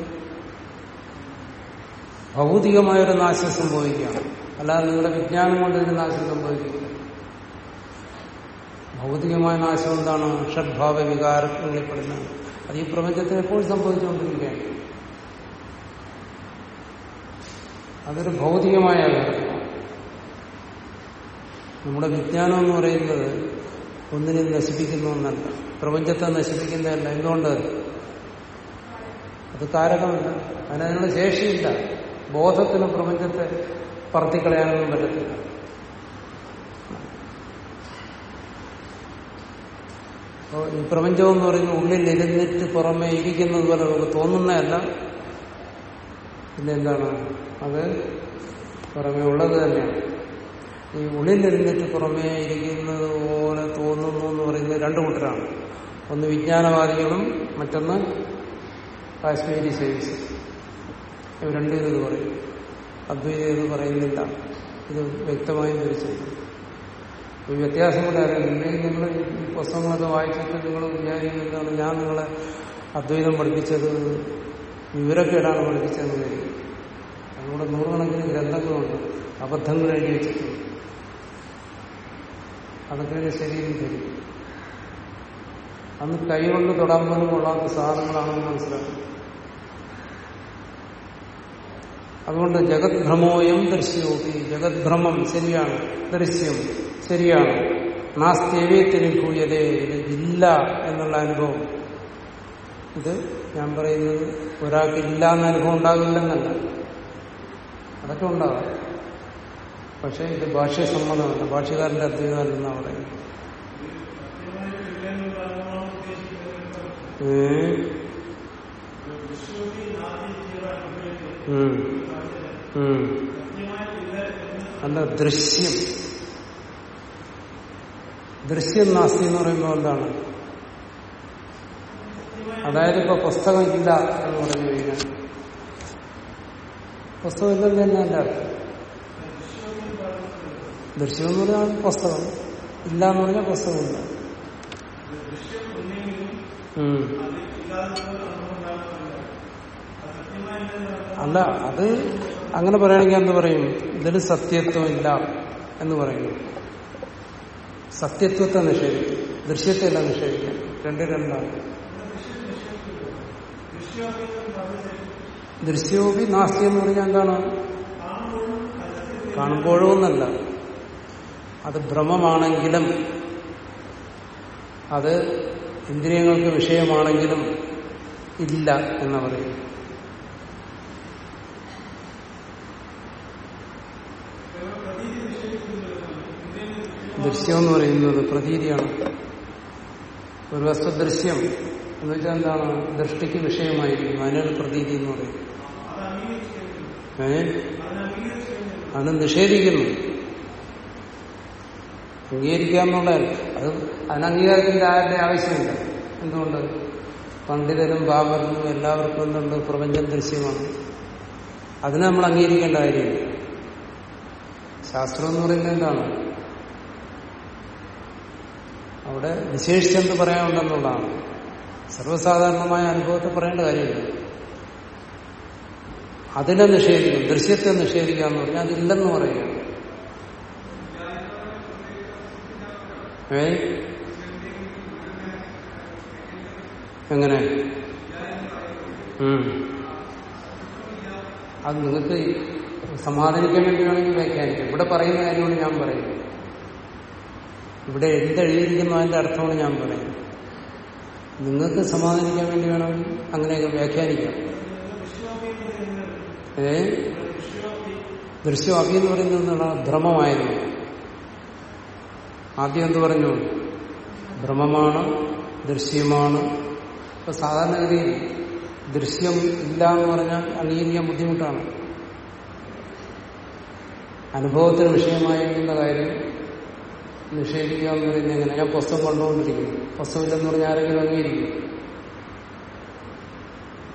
ഭൗതികമായൊരു നാശം സംഭവിക്കുകയാണ്. അല്ലാതെ നിങ്ങളുടെ വിജ്ഞാനം കൊണ്ട് നാശം സംഭവിക്കില്ല ഭൗതികമായ നാശം എന്താണ്? ഷഡ്ഭാവ വികാരങ്ങളിൽപ്പെടുന്നത് അത് ഈ പ്രപഞ്ചത്തിൽ എപ്പോഴും സംഭവിച്ചുകൊണ്ടിരിക്കുകയാണ്. അതൊരു ഭൗതികമായ അവസ്ഥ നമ്മുടെ വിജ്ഞാനം എന്ന് പറയുന്നത് ഒന്നിനെ നശിപ്പിക്കുന്ന ഒന്നല്ല പ്രപഞ്ചത്തെ നശിപ്പിക്കുന്നതല്ല. എന്തുകൊണ്ട്? അത് കാരകമല്ല അതിനുള്ള ശേഷിയില്ല. ബോധത്തിന് പ്രപഞ്ചത്തെ പറത്തിക്കളയാനൊന്നും പറ്റത്തില്ല. അപ്പോൾ ഈ പ്രപഞ്ചം എന്ന് പറയുന്നത് ഉള്ളിൽ ഇരുന്നിട്ട് പുറമെ ഇരിക്കുന്നത് പോലെ നമുക്ക് തോന്നുന്നതല്ല. പിന്നെ എന്താണ് അത് പുറമേ ഉള്ളത് തന്നെയാണ്. ഈ ഉള്ളിലിരുന്നിട്ട് പുറമേ ഇരിക്കുന്നത് പോലെ തോന്നുന്നു എന്ന് പറയുന്നത് രണ്ടു കൂട്ടരാണ്. ഒന്ന് വിജ്ഞാനവാദികളും മറ്റൊന്ന് കാശ്മീരി സയൻസ് ഇവ രണ്ടുപേരും ഇത് പറയും. അദ്വൈതം ഇത് പറയുന്നില്ല. ഇത് വ്യക്തമായും തിരിച്ചറിയും. ഈ വ്യത്യാസം കൂടെ അറിയുന്നുണ്ടെങ്കിൽ നിങ്ങൾ ഈ പുസ്തകങ്ങളൊക്കെ വായിച്ചിട്ട് നിങ്ങൾ വിചാരിക്കുന്നതാണ് ഞാൻ നിങ്ങളെ അദ്വൈതം പഠിപ്പിച്ചത് വിവരക്കേടാണ് പഠിപ്പിച്ചതെന്ന് കാര്യം അതുകൂടെ നൂറുകണക്കിന് ഗ്രന്ഥങ്ങളുണ്ട് അബദ്ധങ്ങൾ എഴുതി വെച്ചിട്ടുണ്ട്. അതൊക്കെ ശരിയും തരും. അന്ന് കൈകൊണ്ട് തൊടാൻ പോലും കൊള്ളാത്ത സാധനങ്ങളാണെന്ന് മനസ്സിലാക്കും. അതുകൊണ്ട് ജഗദ്ഭ്രമോയം ദൃശ്യോപി. ജഗദ്ഭ്രമം ശരിയാണ് ദൃശ്യം. ശരിയാണ്. നാസ്ത്യവേത്തിന് ഭൂയതേ ഇത് ഇല്ല എന്നുള്ള അനുഭവം. ഇത് ഞാൻ പറയുന്നത് ഒരാൾക്ക് ഇല്ല എന്ന അനുഭവം ഉണ്ടാകില്ലെന്നല്ല. അതൊക്കെ ഉണ്ടാകാം. പക്ഷെ ഇത് ഭാഷ്യസമ്മതമല്ല ഭാഷ്യകാരന്റെ അദ്വൈതമല്ല എന്നാ പറയുന്നത്. അല്ല ദൃശ്യം. ദൃശ്യം നാസ്തി എന്ന് പറയുമ്പോൾ എന്താണ് അതായത് ഇപ്പൊ പുസ്തകം ഇല്ല എന്ന് പറഞ്ഞു കഴിഞ്ഞാൽ. പുസ്തകം ഇല്ലെന്ന് തന്നെ എന്റെ അർത്ഥം ദൃശ്യം എന്ന് പറഞ്ഞാൽ പുസ്തകം. ഇല്ല എന്ന് പറഞ്ഞാൽ പുസ്തകമില്ല. അല്ല അത് അങ്ങനെ പറയുകയാണെങ്കിൽ എന്ത് പറയും? ഇതിൽ സത്യത്വം ഇല്ല എന്ന് പറയുന്നു സത്യത്വത്തെ നിഷേധിക്കും. ദൃശ്യത്തെ എല്ലാം നിഷേധിക്കാം. രണ്ട് രണ്ടാണ് ദൃശ്യോപി നാസ്തി എന്ന് പറഞ്ഞാൽ എന്താണ്? കാണുമ്പോഴോന്നല്ല. അത് ഭ്രമമാണെങ്കിലും അത് ഇന്ദ്രിയങ്ങൾക്ക് വിഷയമാണെങ്കിലും ഇല്ല എന്ന് പറയും ദൃശ്യം എന്ന് പറയുന്നത് പ്രതീതിയാണ്. ഒരു വസ്തു ദൃശ്യം എന്ന് വെച്ചാൽ എന്താണ്? ദൃഷ്ടിക്ക് വിഷയമായിരിക്കും. അതിനാണ് പ്രതീതി എന്ന് പറയും. ഏ? അത് നിഷേധിക്കുന്നു. അംഗീകരിക്കാന്നുള്ള അത് അതിന് അംഗീകാരത്തിന്റെ ആരുടെ ആവശ്യമില്ല. എന്തുകൊണ്ട്? പണ്ഡിതനും ബാബറും എല്ലാവർക്കും എന്തുണ്ട്? പ്രപഞ്ചം ദൃശ്യമാണ്. അതിനെ നമ്മൾ അംഗീകരിക്കേണ്ട കാര്യമില്ല. ശാസ്ത്രം എന്ന് പറയുന്നത് എന്താണ്? അവിടെ വിശേഷിച്ചെന്ത് പറയാനുണ്ടെന്നുള്ളതാണ് സർവസാധാരണമായ അനുഭവത്തെ പറയേണ്ട കാര്യമില്ല. അതിനെ നിഷേധിക്കും ദൃശ്യത്തെ നിഷേധിക്കുക എന്ന് പറഞ്ഞാൽ അതില്ലെന്ന് പറയുക. എങ്ങനെ. അത് നിങ്ങൾക്ക് സമാധാനിക്കാൻ വേണ്ടി വേണമെങ്കിൽ വ്യാഖ്യാനിക്കാം. ഇവിടെ പറയുന്ന കാര്യമാണ് ഞാൻ പറയുന്നത്. ഇവിടെ എന്തെഴുതിയിരിക്കുന്നു അതിന്റെ അർത്ഥമാണ് ഞാൻ പറയുന്നത്. നിങ്ങൾക്ക് സമാധാനിക്കാൻ വേണ്ടി വേണം അങ്ങനെയൊക്കെ വ്യാഖ്യാനിക്കാം. ഏ? ദൃശ്യം അഭി എന്ന് പറയുന്നത് ഭ്രമമായിരുന്നു. ആദ്യം എന്ത് പറഞ്ഞു? ഭ്രമമാണ് ദൃശ്യമാണ്. ഇപ്പൊ സാധാരണഗതിയിൽ ദൃശ്യം ഇല്ല എന്ന് പറഞ്ഞാൽ അംഗീകരിക്കാൻ ബുദ്ധിമുട്ടാണ്. അനുഭവത്തിന് വിഷയമായിരിക്കുന്ന കാര്യം നിഷേധിക്കുക എന്ന് പറയുന്നത് എങ്ങനെ ഞാൻ പുസ്തകം കണ്ടുകൊണ്ടിരിക്കുന്നു പുസ്തകമില്ലെന്ന് പറഞ്ഞാൽ ആരെങ്കിലും അംഗീകരിക്കും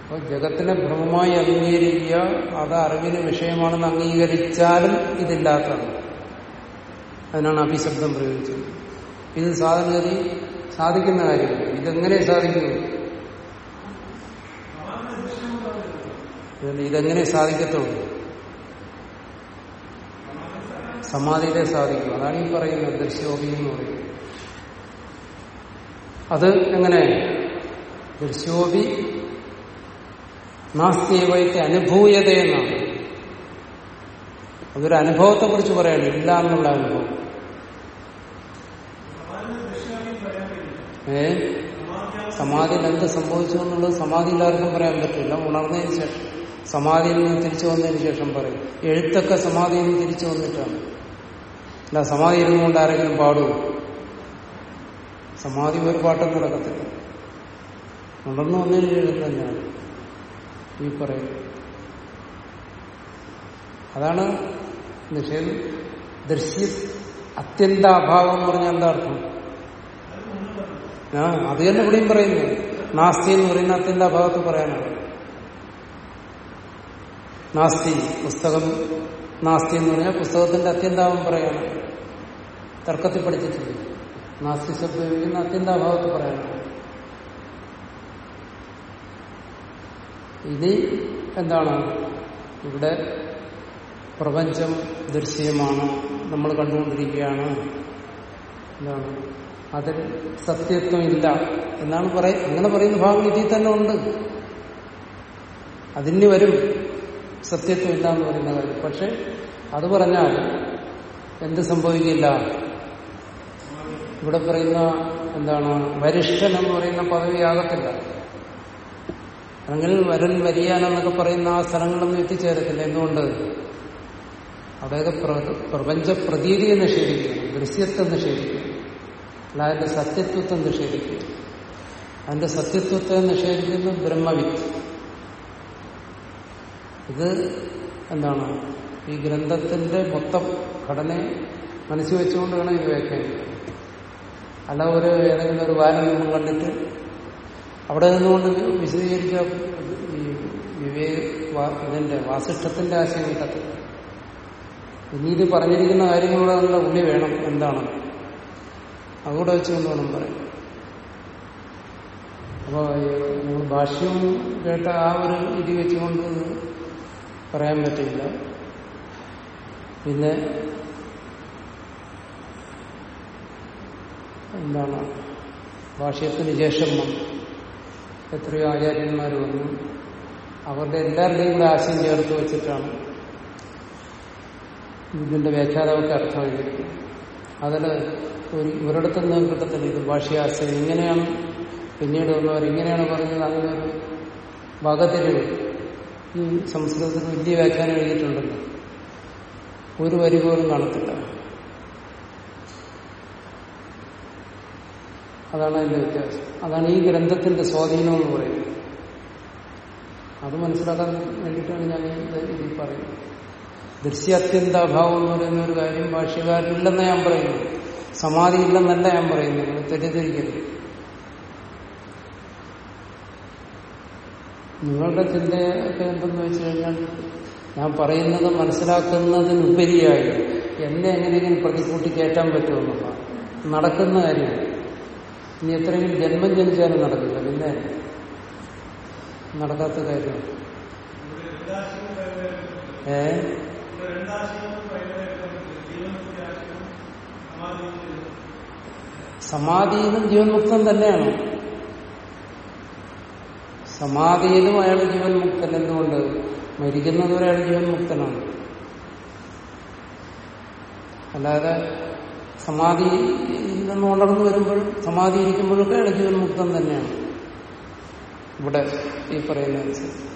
അപ്പൊ ജഗത്തിനെ ഭ്രമമായി അംഗീകരിക്കുക അത് അറിവിന് വിഷയമാണെന്ന് അംഗീകരിച്ചാലും ഇതില്ലാത്തതാണ് അതിനാണ് അഭിശബ്ദം പ്രയോഗിച്ചത് ഇത് സാധാരണഗതി സാധിക്കുന്ന കാര്യമാണ് ഇതെങ്ങനെ സാധിക്കുന്നു ഇതെങ്ങനെ സാധിക്കത്തുള്ളൂ സമാധിയിലെ സാധിക്കും. അതാണ് ഈ പറയുന്നത് ദൃശ്യോപി എന്ന് പറയുന്നത്. അത് എങ്ങനെ? ദൃശ്യോപി നാസ്തിവൈത്തെ അനുഭൂയത എന്നാണ്. അതൊരു അനുഭവത്തെ കുറിച്ച് പറയാണ് ഇല്ല എന്നുള്ള അനുഭവം. ഏ? സമാധിയിൽ എന്ത് സംഭവിച്ചു എന്നുള്ളത് സമാധിയിൽ ആർക്കും പറയാൻ പറ്റില്ല. ഉണർന്നതിന് ശേഷം സമാധിയിൽ നിന്ന് തിരിച്ചു വന്നതിന് ശേഷം പറയും. എഴുത്തൊക്കെ സമാധിയിൽ നിന്ന് തിരിച്ചു വന്നിട്ടാണ്. അല്ല സമാധി ഇരുന്നുകൊണ്ട് ആരെങ്കിലും പാടുമോ സമാധി ഒരു പാട്ടും നടക്കത്തില്ല. ഉണർന്നു വന്നതിന് ശേഷം തന്നെയാണ് ഈ പറയുന്നത്. അതാണ് നിഷേധം. ദൃശ്യ അത്യന്താഭാവം എന്ന് പറഞ്ഞാൽ എന്താ അർത്ഥം? ആ അത് തന്നെ ഇവിടെയും പറയുന്നത് നാസ്തി എന്ന് പറയുന്ന അത്യന്താഭാവത്ത് പറയാനാണ്. നാസ്തി പുസ്തകം നാസ്തി എന്ന് പറഞ്ഞാൽ പുസ്തകത്തിന്റെ അത്യന്താപം പറയാണ്. തർക്കത്തിൽ പഠിച്ചിട്ടില്ല. നാസ്തി ശബ്ദം ഉപയോഗിക്കുന്ന അത്യന്താഭാവത്ത് പറയണം. ഇനി എന്താണ്? ഇവിടെ പ്രപഞ്ചം ദൃശ്യമാണ്. നമ്മൾ കണ്ടുകൊണ്ടിരിക്കുകയാണ്. എന്താണ്? അതിൽ സത്യത്വം ഇല്ല എന്നാണ് പറയ അങ്ങനെ പറയുന്ന ഭാഗം ഇതിൽ തന്നെ ഉണ്ട്. അതിന് വരും. സത്യത്വം ഇല്ല എന്ന് പറയുന്ന കാര്യം പക്ഷെ അത് പറഞ്ഞാൽ എന്ത് സംഭവിക്കില്ല. ഇവിടെ പറയുന്ന എന്താണ്? വരിഷ്ഠൻ എന്ന് പറയുന്ന പദവി ആകത്തില്ല. അല്ലെങ്കിൽ വരൻ വരിയാനെന്നൊക്കെ പറയുന്ന ആ സ്ഥലങ്ങളൊന്നും എത്തിച്ചേരത്തില്ല. എന്തുകൊണ്ട്? അതായത് പ്രപഞ്ച പ്രതീതിയെ നിഷേധിക്കുന്നു ദൃശ്യത്തെ നിഷേധിക്കുന്നു അല്ല അതിന്റെ സത്യത്വത്തെ നിഷേധിക്കുന്നു. അതിന്റെ സത്യത്വത്തെ നിഷേധിക്കുന്നു ബ്രഹ്മവിത്ത്. ഇത് എന്താണ്? ഈ ഗ്രന്ഥത്തിന്റെ മൊത്തം ഘടനയെ മനസ്സിൽ വെച്ചുകൊണ്ട് വേണം ഇത് വ്യാഖ്യാനം അല്ല ഒരു ഏതെങ്കിലും ഒരു വാരം നമ്മൾ കണ്ടിട്ട് അവിടെ നിന്നുകൊണ്ട് വിശദീകരിച്ച ഈ വിവേക ഇതിന്റെ വാസിഷ്ഠത്തിന്റെ ആശയം കിട്ടത്തില്ല. ഇനി ഇത് പറഞ്ഞിരിക്കുന്ന കാര്യങ്ങളുടെ നമ്മുടെ ഉള്ളി വേണം. എന്താണ്? അതുകൂടെ വെച്ചുകൊണ്ട് വേണം പറയാം അപ്പോൾ ഭാഷ്യം കേട്ട ആ ഒരു ഇത് വെച്ചുകൊണ്ട് പറയാൻ പറ്റില്ല. പിന്നെ എന്താണ്? ഭാഷ്യത്തിന് ശേഷം എത്രയോ ആചാര്യന്മാർ വന്നു. അവരുടെ എല്ലാവരുടെയും കൂടെ ആശയം ചേർത്ത് വെച്ചിട്ടാണ് ഇതിന്റെ വ്യാഖ്യാതാവൊക്കെ അർത്ഥം എഴുതിയിരിക്കുന്നത് അതിൽ ഒരു ഒരിടത്തു നിന്നും കിട്ടത്തില്ല. ഇത് ഭാഷയാശയം ഇങ്ങനെയാണ് പിന്നീട് വന്നവർ ഇങ്ങനെയാണ് പറഞ്ഞത്. അങ്ങനെ ഒരു വകതിരിവ്. ഈ സംസ്കൃതത്തിൽ വലിയ വ്യാഖ്യാനം എഴുതിയിട്ടുണ്ടല്ലോ. ഒരു വരി പോലും കാണത്തില്ല. അതാണ് അതിന്റെ വ്യത്യാസം. അതാണ് ഈ ഗ്രന്ഥത്തിന്റെ സ്വാധീനം എന്ന് പറയുന്നത്. അത് മനസ്സിലാക്കാൻ വേണ്ടിയിട്ടാണ് ഞാൻ ഇതിൽ പറയുന്നത്. ദൃശ്യാത്യന്താഭാവം എന്ന് പറയുന്ന ഒരു കാര്യം ഭാഷ്യകാരില്ലെന്ന് ഞാൻ പറയുന്നു സമാധി ഇല്ലെന്നല്ല ഞാൻ പറയുന്നു തെറ്റിദ്ധരിക്കരുത്. നിങ്ങളുടെ ചിന്തയൊക്കെ എന്തെന്ന് വെച്ച് കഴിഞ്ഞാൽ ഞാൻ പറയുന്നത് മനസ്സിലാക്കുന്നതിനുപരിയായി എന്നെ എങ്ങനെയെങ്കിലും പ്രതിക്കൂട്ടി കയറ്റാൻ പറ്റുമെന്നുള്ള നടക്കുന്ന കാര്യം ഇനി എത്രയെങ്കിലും ജന്മം ജനിച്ചാലും നടക്കില്ല. പിന്നെ നടക്കാത്ത കാര്യം. ഏ? സമാധിയിലും ജീവൻ മുക്തം തന്നെയാണ്. സമാധിയിലും അയാൾ ജീവൻ മുക്തൻ എന്തുകൊണ്ട്? മരിക്കുന്നതുവരെ അയാൾ ജീവൻ മുക്തനാണ്. അല്ലാതെ സമാധി നിന്ന് ഉണർന്നു വരുമ്പോൾ സമാധി ഇരിക്കുമ്പോഴൊക്കെ അയാൾ ജീവൻ മുക്തം തന്നെയാണ്. ഇവിടെ ഈ പറയുന്ന അനുസരിച്ച്.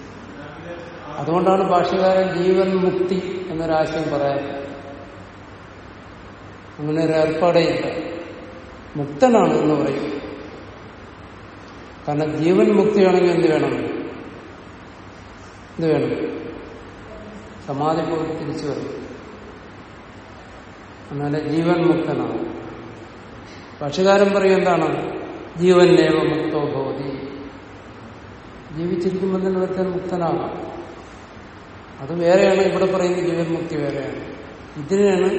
അതുകൊണ്ടാണ് ഭാഷകാരൻ ജീവൻ മുക്തി എന്നൊരാശയം പറയാൻ അങ്ങനെ ഒരു ഏർപ്പാടേ ഇല്ല. മുക്തനാണ് എന്ന് പറയും. കാരണം ജീവൻ മുക്തിയാണെങ്കിൽ എന്ത് വേണം? എന്ത് വേണം? സമാധി പോയി തിരിച്ചു വരണം. അങ്ങനെ ജീവൻ മുക്തനാണ് പക്ഷികാരൻ പറയും എന്താണ്? ജീവൻ നേവ മുക്തോ ഭവതി. ജീവിച്ചിരിക്കുമ്പോൾ തന്നെ ഒരുത്തൻ മുക്തനാകാം അത് വേറെയാണ് ഇവിടെ പറയുന്നത് ജീവൻ മുക്തി വേറെയാണ്. ഇതിനെയാണ്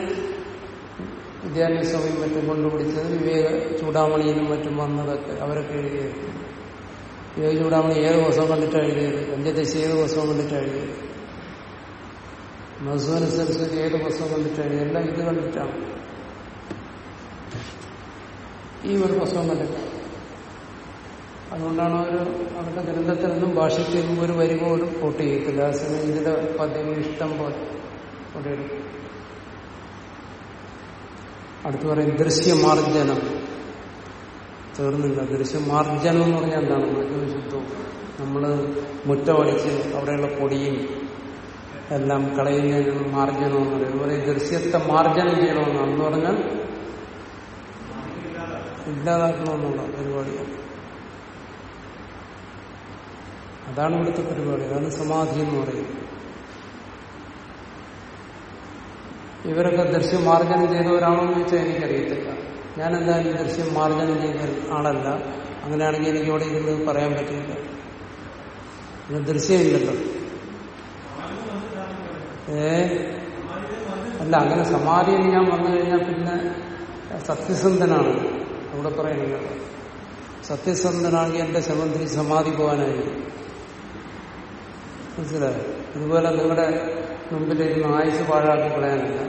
വിദ്യാഭ്യാസവും മറ്റും കൊണ്ടുപിടിച്ചത്. വിവേക ചൂടാമണിയിലും മറ്റും വന്നതൊക്കെ അവരൊക്കെ എഴുതിയത് നമ്മൾ ഏത് ദിവസം കണ്ടിട്ടാണ് എഴുതിയത്. ദശ ഏത് ദിവസം കണ്ടിട്ടാണ് എഴുതിയത്. സരസ്വതി ഏത് ദിവസം കണ്ടിട്ടാണ് എല്ലാം ഇത് കണ്ടിട്ടാണ്. ഈ ഒരു പുസ്തകം കണ്ടിട്ടാണ് അതുകൊണ്ടാണ് അവർ അവരുടെ ഗ്രന്ഥത്തിൽ നിന്നും ഭാഷയ്ക്ക് ഒരു വരി പോലും കോട്ട് ചെയ്യത്തില്ല. ആ സമയം ഇതിന്റെ പദ്യം ഇഷ്ടം പോലെ അവിടെ എടുക്കും അടുത്ത് പറയും ദൃശ്യമാർജനം. തീർന്നില്ല ദൃശ്യമാർജനം എന്ന് പറഞ്ഞാൽ എന്താണ്? മറ്റൊരു ശുദ്ധവും നമ്മൾ മുറ്റമടിച്ച് അവിടെയുള്ള പൊടിയും എല്ലാം കളയുന്നതിന് മാർജനം എന്ന് പറയും. അതുപോലെ ദൃശ്യത്തെ മാർജനം ചെയ്യണമെന്നാണ്. എന്ന് പറഞ്ഞാൽ ഇല്ലാതാക്കണമെന്നുള്ള പരിപാടിയാണ്. അതാണ് ഇവിടുത്തെ പരിപാടി. അതാണ് സമാധി എന്ന് പറയുന്നത് ഇവരൊക്കെ ദൃശ്യമാർജനം ചെയ്തവരാണോ എന്ന് ചോദിച്ചാൽ എനിക്കറിയത്തില്ല. ഞാൻ എന്തായാലും ദൃശ്യം മാർജനം ചെയ്യുന്ന ആളല്ല. അങ്ങനെയാണെങ്കിൽ എനിക്ക് ഇവിടെ ഇരുന്ന് പറയാൻ പറ്റില്ല. ദൃശ്യമില്ലല്ലോ ഏ? അല്ല അങ്ങനെ സമാധിയിൽ ഞാൻ വന്നു കഴിഞ്ഞാൽ പിന്നെ സത്യസന്ധനാണ്. അവിടെ പറയുന്നത് സത്യസന്ധനാണെങ്കിൽ എന്റെ ശബന്ധി സമാധി പോകാനായി മനസ്സിലായോ? ഇതുപോലെ നിങ്ങളുടെ മുമ്പിലിരുന്ന് ആയുസ് പാഴാക്കി കളയാനില്ല.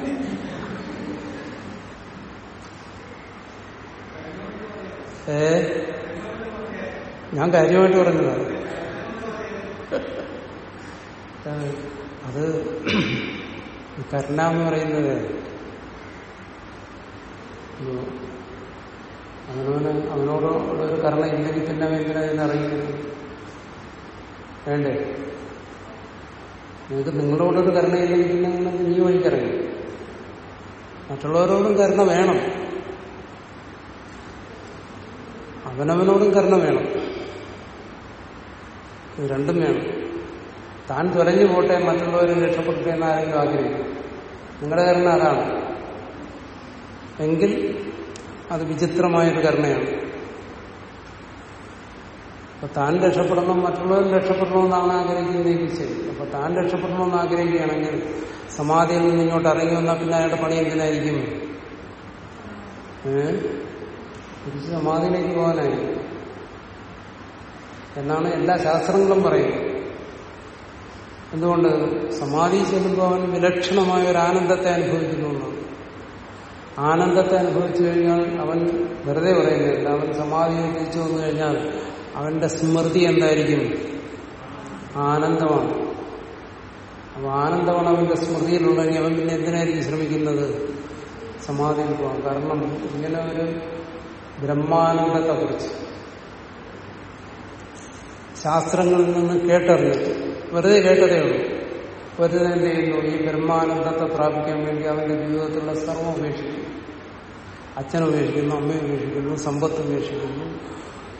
ഏ? ഞാൻ കാര്യമായിട്ട് പറഞ്ഞതാണ് അത് കരുണ എന്ന് പറയുന്നത് അവനവന് അവനോട് ഒരു കരുണ ഇല്ലെങ്കിൽ പിന്നെ അവൻ അതിനറിയുന്നത് വേണ്ടേ? നിങ്ങൾക്ക് നിങ്ങളോടൊരു കരുണയില്ലെങ്കിൽ പിന്നെ നിങ്ങൾ നീ വഴിക്കറിയും മറ്റുള്ളവരോടും കരുണ വേണം. അവനവനോടും കരുണ വേണം. രണ്ടും വേണം. താൻ തുലഞ്ഞു പോട്ടെ മറ്റുള്ളവരെ രക്ഷപ്പെടുത്തുക എന്ന് ആരെങ്കിലും ആഗ്രഹിക്കും. നിങ്ങളുടെ കരുണ അതാണ്. എങ്കിൽ അത് വിചിത്രമായൊരു കരുണയാണ്. അപ്പൊ താൻ രക്ഷപ്പെടണം മറ്റുള്ളവരും രക്ഷപ്പെടണമെന്നാണ് ആഗ്രഹിക്കുന്നതെങ്കിൽ ശരി. അപ്പൊ താൻ രക്ഷപ്പെടണമെന്ന് ആഗ്രഹിക്കുകയാണെങ്കിൽ സമാധിയിൽ നിന്ന് ഇങ്ങോട്ട് ഇറങ്ങി വന്നാൽ പിന്നെ അയാളുടെ പണി എന്തിനായിരിക്കും ഏ? തിരിച്ച് സമാധിയിലേക്ക് പോകാനായി എന്നാണ് എല്ലാ ശാസ്ത്രങ്ങളും പറയുന്നത്. എന്തുകൊണ്ട്? സമാധി ചെല്ലുമ്പോൾ അവൻ വിലക്ഷണമായ ഒരു ആനന്ദത്തെ അനുഭവിക്കുന്നു ആനന്ദത്തെ അനുഭവിച്ചു കഴിഞ്ഞാൽ അവൻ വെറുതെ പറയുന്നില്ല. അവൻ സമാധിയിൽ തിരിച്ചു വന്നു കഴിഞ്ഞാൽ അവന്റെ സ്മൃതി എന്തായിരിക്കും? ആനന്ദമാണ്. അപ്പൊ ആനന്ദമാണ് അവന്റെ സ്മൃതിയിലുണ്ടെങ്കിൽ അവൻ പിന്നെ എന്തിനായിരിക്കും ശ്രമിക്കുന്നത്? സമാധിയിൽ പോകാം കാരണം ഇങ്ങനെ ഒരു ബ്രഹ്മാനന്ദത്തെ കുറിച്ച് ശാസ്ത്രങ്ങളിൽ നിന്ന് കേട്ടറിഞ്ഞിട്ട്. വെറുതെ കേട്ടതേ ഉള്ളൂ. വെറുതെ എന്ത് ചെയ്യുന്നു? ഈ ബ്രഹ്മാനന്ദത്തെ പ്രാപിക്കാൻ വേണ്ടി അവന്റെ ജീവിതത്തിലുള്ള സർവം ഉപേക്ഷിക്കുന്നു. അച്ഛനെ ഉപേക്ഷിക്കുന്നു അമ്മയെ ഉപേക്ഷിക്കുന്നു സമ്പത്ത് ഉപേക്ഷിക്കുന്നു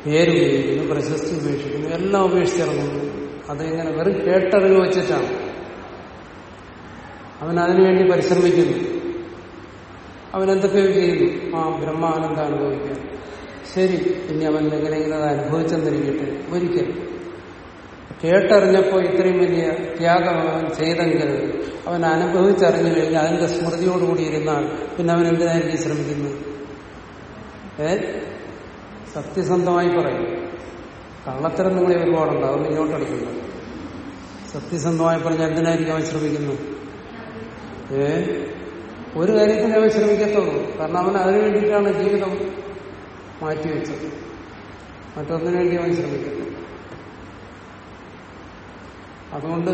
പേര് ഉപയോഗിക്കുന്നു പ്രശസ്തി ഉപേക്ഷിക്കുന്നു എല്ലാം ഉപേക്ഷിച്ചിറങ്ങുന്നു. അതിങ്ങനെ വെറും കേട്ടറിവ് വെച്ചിട്ടാണ്. അവൻ അതിനുവേണ്ടി പരിശ്രമിക്കുന്നു. അവൻ എന്തൊക്കെയോ ചെയ്യുന്നു. ആ ബ്രഹ്മാനന്ദ അനുഭവിക്കാൻ. ശരി. ഇനി അവൻ എങ്ങനെയെങ്കിലും അത് അനുഭവിച്ചെന്നിരിക്കട്ടെ. ഒരിക്കൽ. കേട്ടറിഞ്ഞപ്പോൾ ഇത്രയും വലിയ ത്യാഗം അവൻ ചെയ്തെങ്കിൽ അവൻ അനുഭവിച്ചറിഞ്ഞു കഴിഞ്ഞാൽ അതിന്റെ സ്മൃതിയോടുകൂടി ഇരുന്നാൽ പിന്നെ അവൻ എന്തിനായിരിക്കും ശ്രമിക്കുന്നത്? ഏ? സത്യസന്ധമായി പറയും. കള്ളത്തരം നിങ്ങളെ ഒരുപാടുണ്ട്. അതൊന്നും ഇങ്ങോട്ടെടുക്കില്ല സത്യസന്ധമായി പറഞ്ഞാൽ എന്തിനായിരിക്കും അവൻ ശ്രമിക്കുന്നത്? ഏ? ഒരു കാര്യത്തിന് അവൻ ശ്രമിക്കത്തുള്ളൂ. കാരണം അവൻ അതിനു വേണ്ടിയിട്ടാണ് ജീവിതം മാറ്റിവെച്ചത് മറ്റൊന്നിനു വേണ്ടി അവൻ ശ്രമിക്കുന്നു. അതുകൊണ്ട്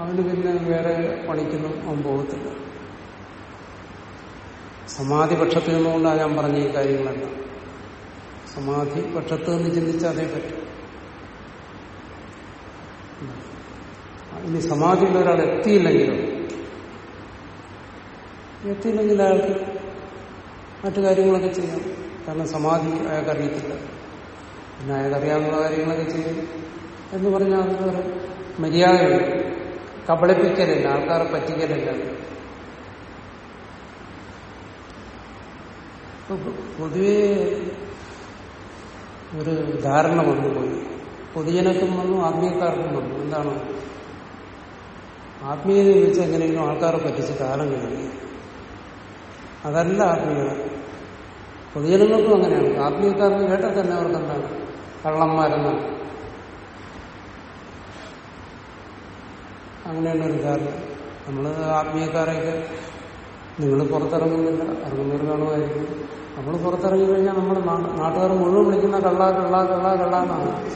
അവന് പിന്നെ വേറെ പണിക്കൊന്നും അവൻ പോകത്തില്ല. സമാധി പക്ഷത്ത് നിന്നുകൊണ്ടാണ് ഞാൻ പറഞ്ഞ ഈ കാര്യങ്ങളെല്ലാം. സമാധി പക്ഷത്ത് നിന്ന് ചിന്തിച്ചാൽ അതേ പറ്റും. ഇനി സമാധിയിൽ ഒരാൾ എത്തിയില്ലെങ്കിലും? എത്തിയില്ലെങ്കിൽ അയാൾക്ക് മറ്റു കാര്യങ്ങളൊക്കെ ചെയ്യാം. കാരണം സമാധി അയാൾക്കറിയത്തില്ല. പിന്നെ അയാൾക്കറിയാവുന്ന കാര്യങ്ങളൊക്കെ ചെയ്യും. എന്ന് പറഞ്ഞാൽ അത് ഒരു മര്യാദയുണ്ട്. കബളിപ്പിക്കലില്ല ആൾക്കാരെ പറ്റിക്കലില്ല. പൊതുവെ ഒരു ധാരണ വന്നു പോയി. പൊതുജനക്കും വന്നു ആത്മീയക്കാർക്കും വന്നു. എന്താണ്? ആത്മീയത വെച്ച് എങ്ങനെയെങ്കിലും ആൾക്കാരെ പറ്റിച്ച് കാലം കഴിഞ്ഞു. അതല്ല ആത്മീയത. പൊതുജനങ്ങൾക്കും അങ്ങനെയാണ്. ആത്മീയക്കാർക്ക് കേട്ടാൽ തന്നെ അവർക്ക് എന്താണ്? കള്ളന്മാരെന്നാണ്. അങ്ങനെയുള്ള ഒരു കാരണം നമ്മൾ ആത്മീയക്കാരെയൊക്കെ നിങ്ങൾ പുറത്തിറങ്ങുന്നില്ല ഇറങ്ങുന്നവർ കാണുമായിരിക്കും. നമ്മൾ പുറത്തിറങ്ങി കഴിഞ്ഞാൽ നമ്മൾ നാട്ടുകാർ മുഴുവൻ വിളിക്കുന്ന കള്ളാ കള്ളാ കള്ളാ കള്ള എന്നാണ്.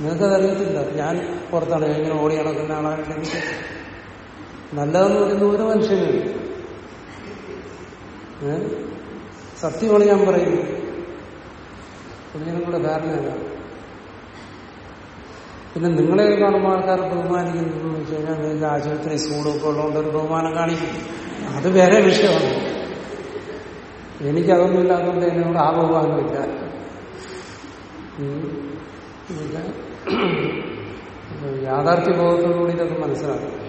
നിങ്ങൾക്കതറിയത്തില്ല ഞാൻ പുറത്താണ്. ഇങ്ങനെ ഓടി നടക്കുന്ന ആളായിട്ട് നല്ലതെന്ന് പറയുന്ന ഒരു മനുഷ്യനും സത്യമാണ് ഞാൻ പറയുന്നത്. പൊതുജനങ്ങളുടെ ധാരണയല്ല. പിന്നെ നിങ്ങളെ കാണുമ്പോൾ ആൾക്കാർ ബഹുമാനിക്കുന്നു വെച്ച് കഴിഞ്ഞാൽ നിങ്ങൾക്ക് ആശുപത്രി സ്കൂളൊക്കെ ഉള്ളതുകൊണ്ട് ഒരു ബഹുമാനം കാണിക്കും. അത് വേറെ വിഷയമാണ്. എനിക്കതൊന്നും ഇല്ലാത്തതുകൊണ്ട് എന്നോട് ആ ബഹുമാനമില്ല. യാഥാർത്ഥ്യ ബോധത്തോടുകൂടി ഇതൊക്കെ മനസ്സിലാക്കും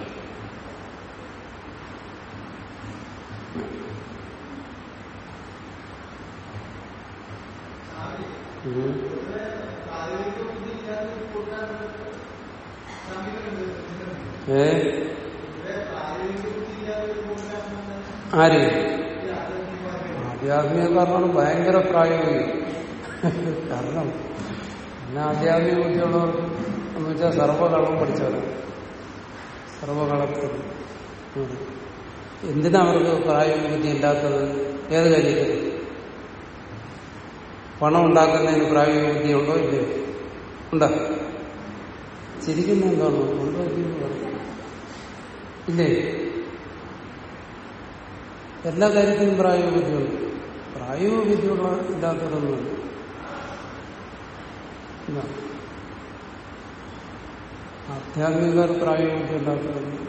ഏ? ആര്? ആധ്യാത്മികക്കാരനാണ് ഭയങ്കര പ്രായോഗികം. കാരണം പിന്നെ ആധ്യാത്മിക ബുദ്ധിയുള്ളവർ എന്ന് വെച്ചാൽ സർവകളം പഠിച്ചവരാണ് സർവകളത്തിൽ എന്തിനാ അവർക്ക് പ്രായോഗിക ബുദ്ധി ഇല്ലാത്തത്? ഏത് കാര്യത്തിൽ പണം ഉണ്ടാക്കുന്നതിന് പ്രായോഗിക ബുദ്ധി ഉണ്ടോ ഇല്ലയോ? ഉണ്ടോ? ചിരിക്കുന്ന എന്താണോ ഉണ്ടോ ഇല്ലയോ? ഇല്ലേ? എല്ലാ കാര്യത്തിനും പ്രായോഗിക ബുദ്ധിയുണ്ട് പ്രായോഗിക ബുദ്ധിയുള്ള ഇല്ലാത്തതൊന്നുമില്ല. ഇല്ല. ആധ്യാത്മികർ പ്രായോഗിക ഇല്ലാത്തതൊന്നും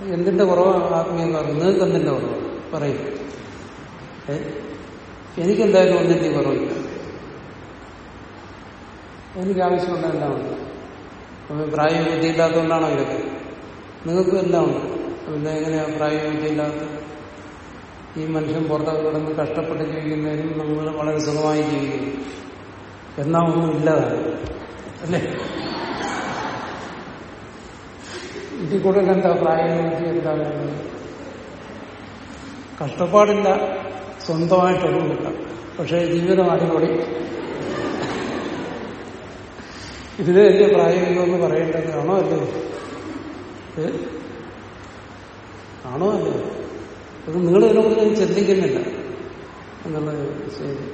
എന്തിന്റെ കുറവാണ് ആത്മീയം കാരണം നിങ്ങൾക്ക് എന്തിന്റെ കുറവാണ്? പറയും? എനിക്കെന്തായാലും ഒന്നിന്റെ കുറവില്ല. എനിക്ക് ആവശ്യമുള്ള എല്ലാം ഉണ്ട്. അപ്പൊ പ്രായോഗിക ബുദ്ധി ഇല്ലാത്തതുകൊണ്ടാണോ ഇതൊക്കെ? നിങ്ങൾക്കും എല്ലാം ഉണ്ട്. പിന്നെ എങ്ങനെയാ പ്രായോഗിക ബുദ്ധി ഇല്ലാത്ത ഈ മനുഷ്യൻ പുറത്തൊക്കെ കിടന്ന് കഷ്ടപ്പെട്ട് ജീവിക്കുന്നതിനും നമ്മൾ വളരെ സുഖമായി ജീവിക്കുന്നു. എന്നാ ഒന്നും ഇല്ലാതാണ് അല്ലേ? ഇതിൽ കൂടുതൽ എന്താ പ്രായോഗിക എന്താ വേണ്ടത്? കഷ്ടപ്പാടില്ല സ്വന്തമായിട്ടൊന്നുമില്ല പക്ഷേ ജീവിതം അടിപൊളി. ഇതിന് വലിയ പ്രായോഗികമെന്ന് പറയേണ്ടതാണോ അല്ലേ? ആണോ അല്ലേ? അത് നിങ്ങൾ ഇതിനെക്കുറിച്ച് ചിന്തിക്കുന്നില്ല എന്നുള്ളത് ശരി.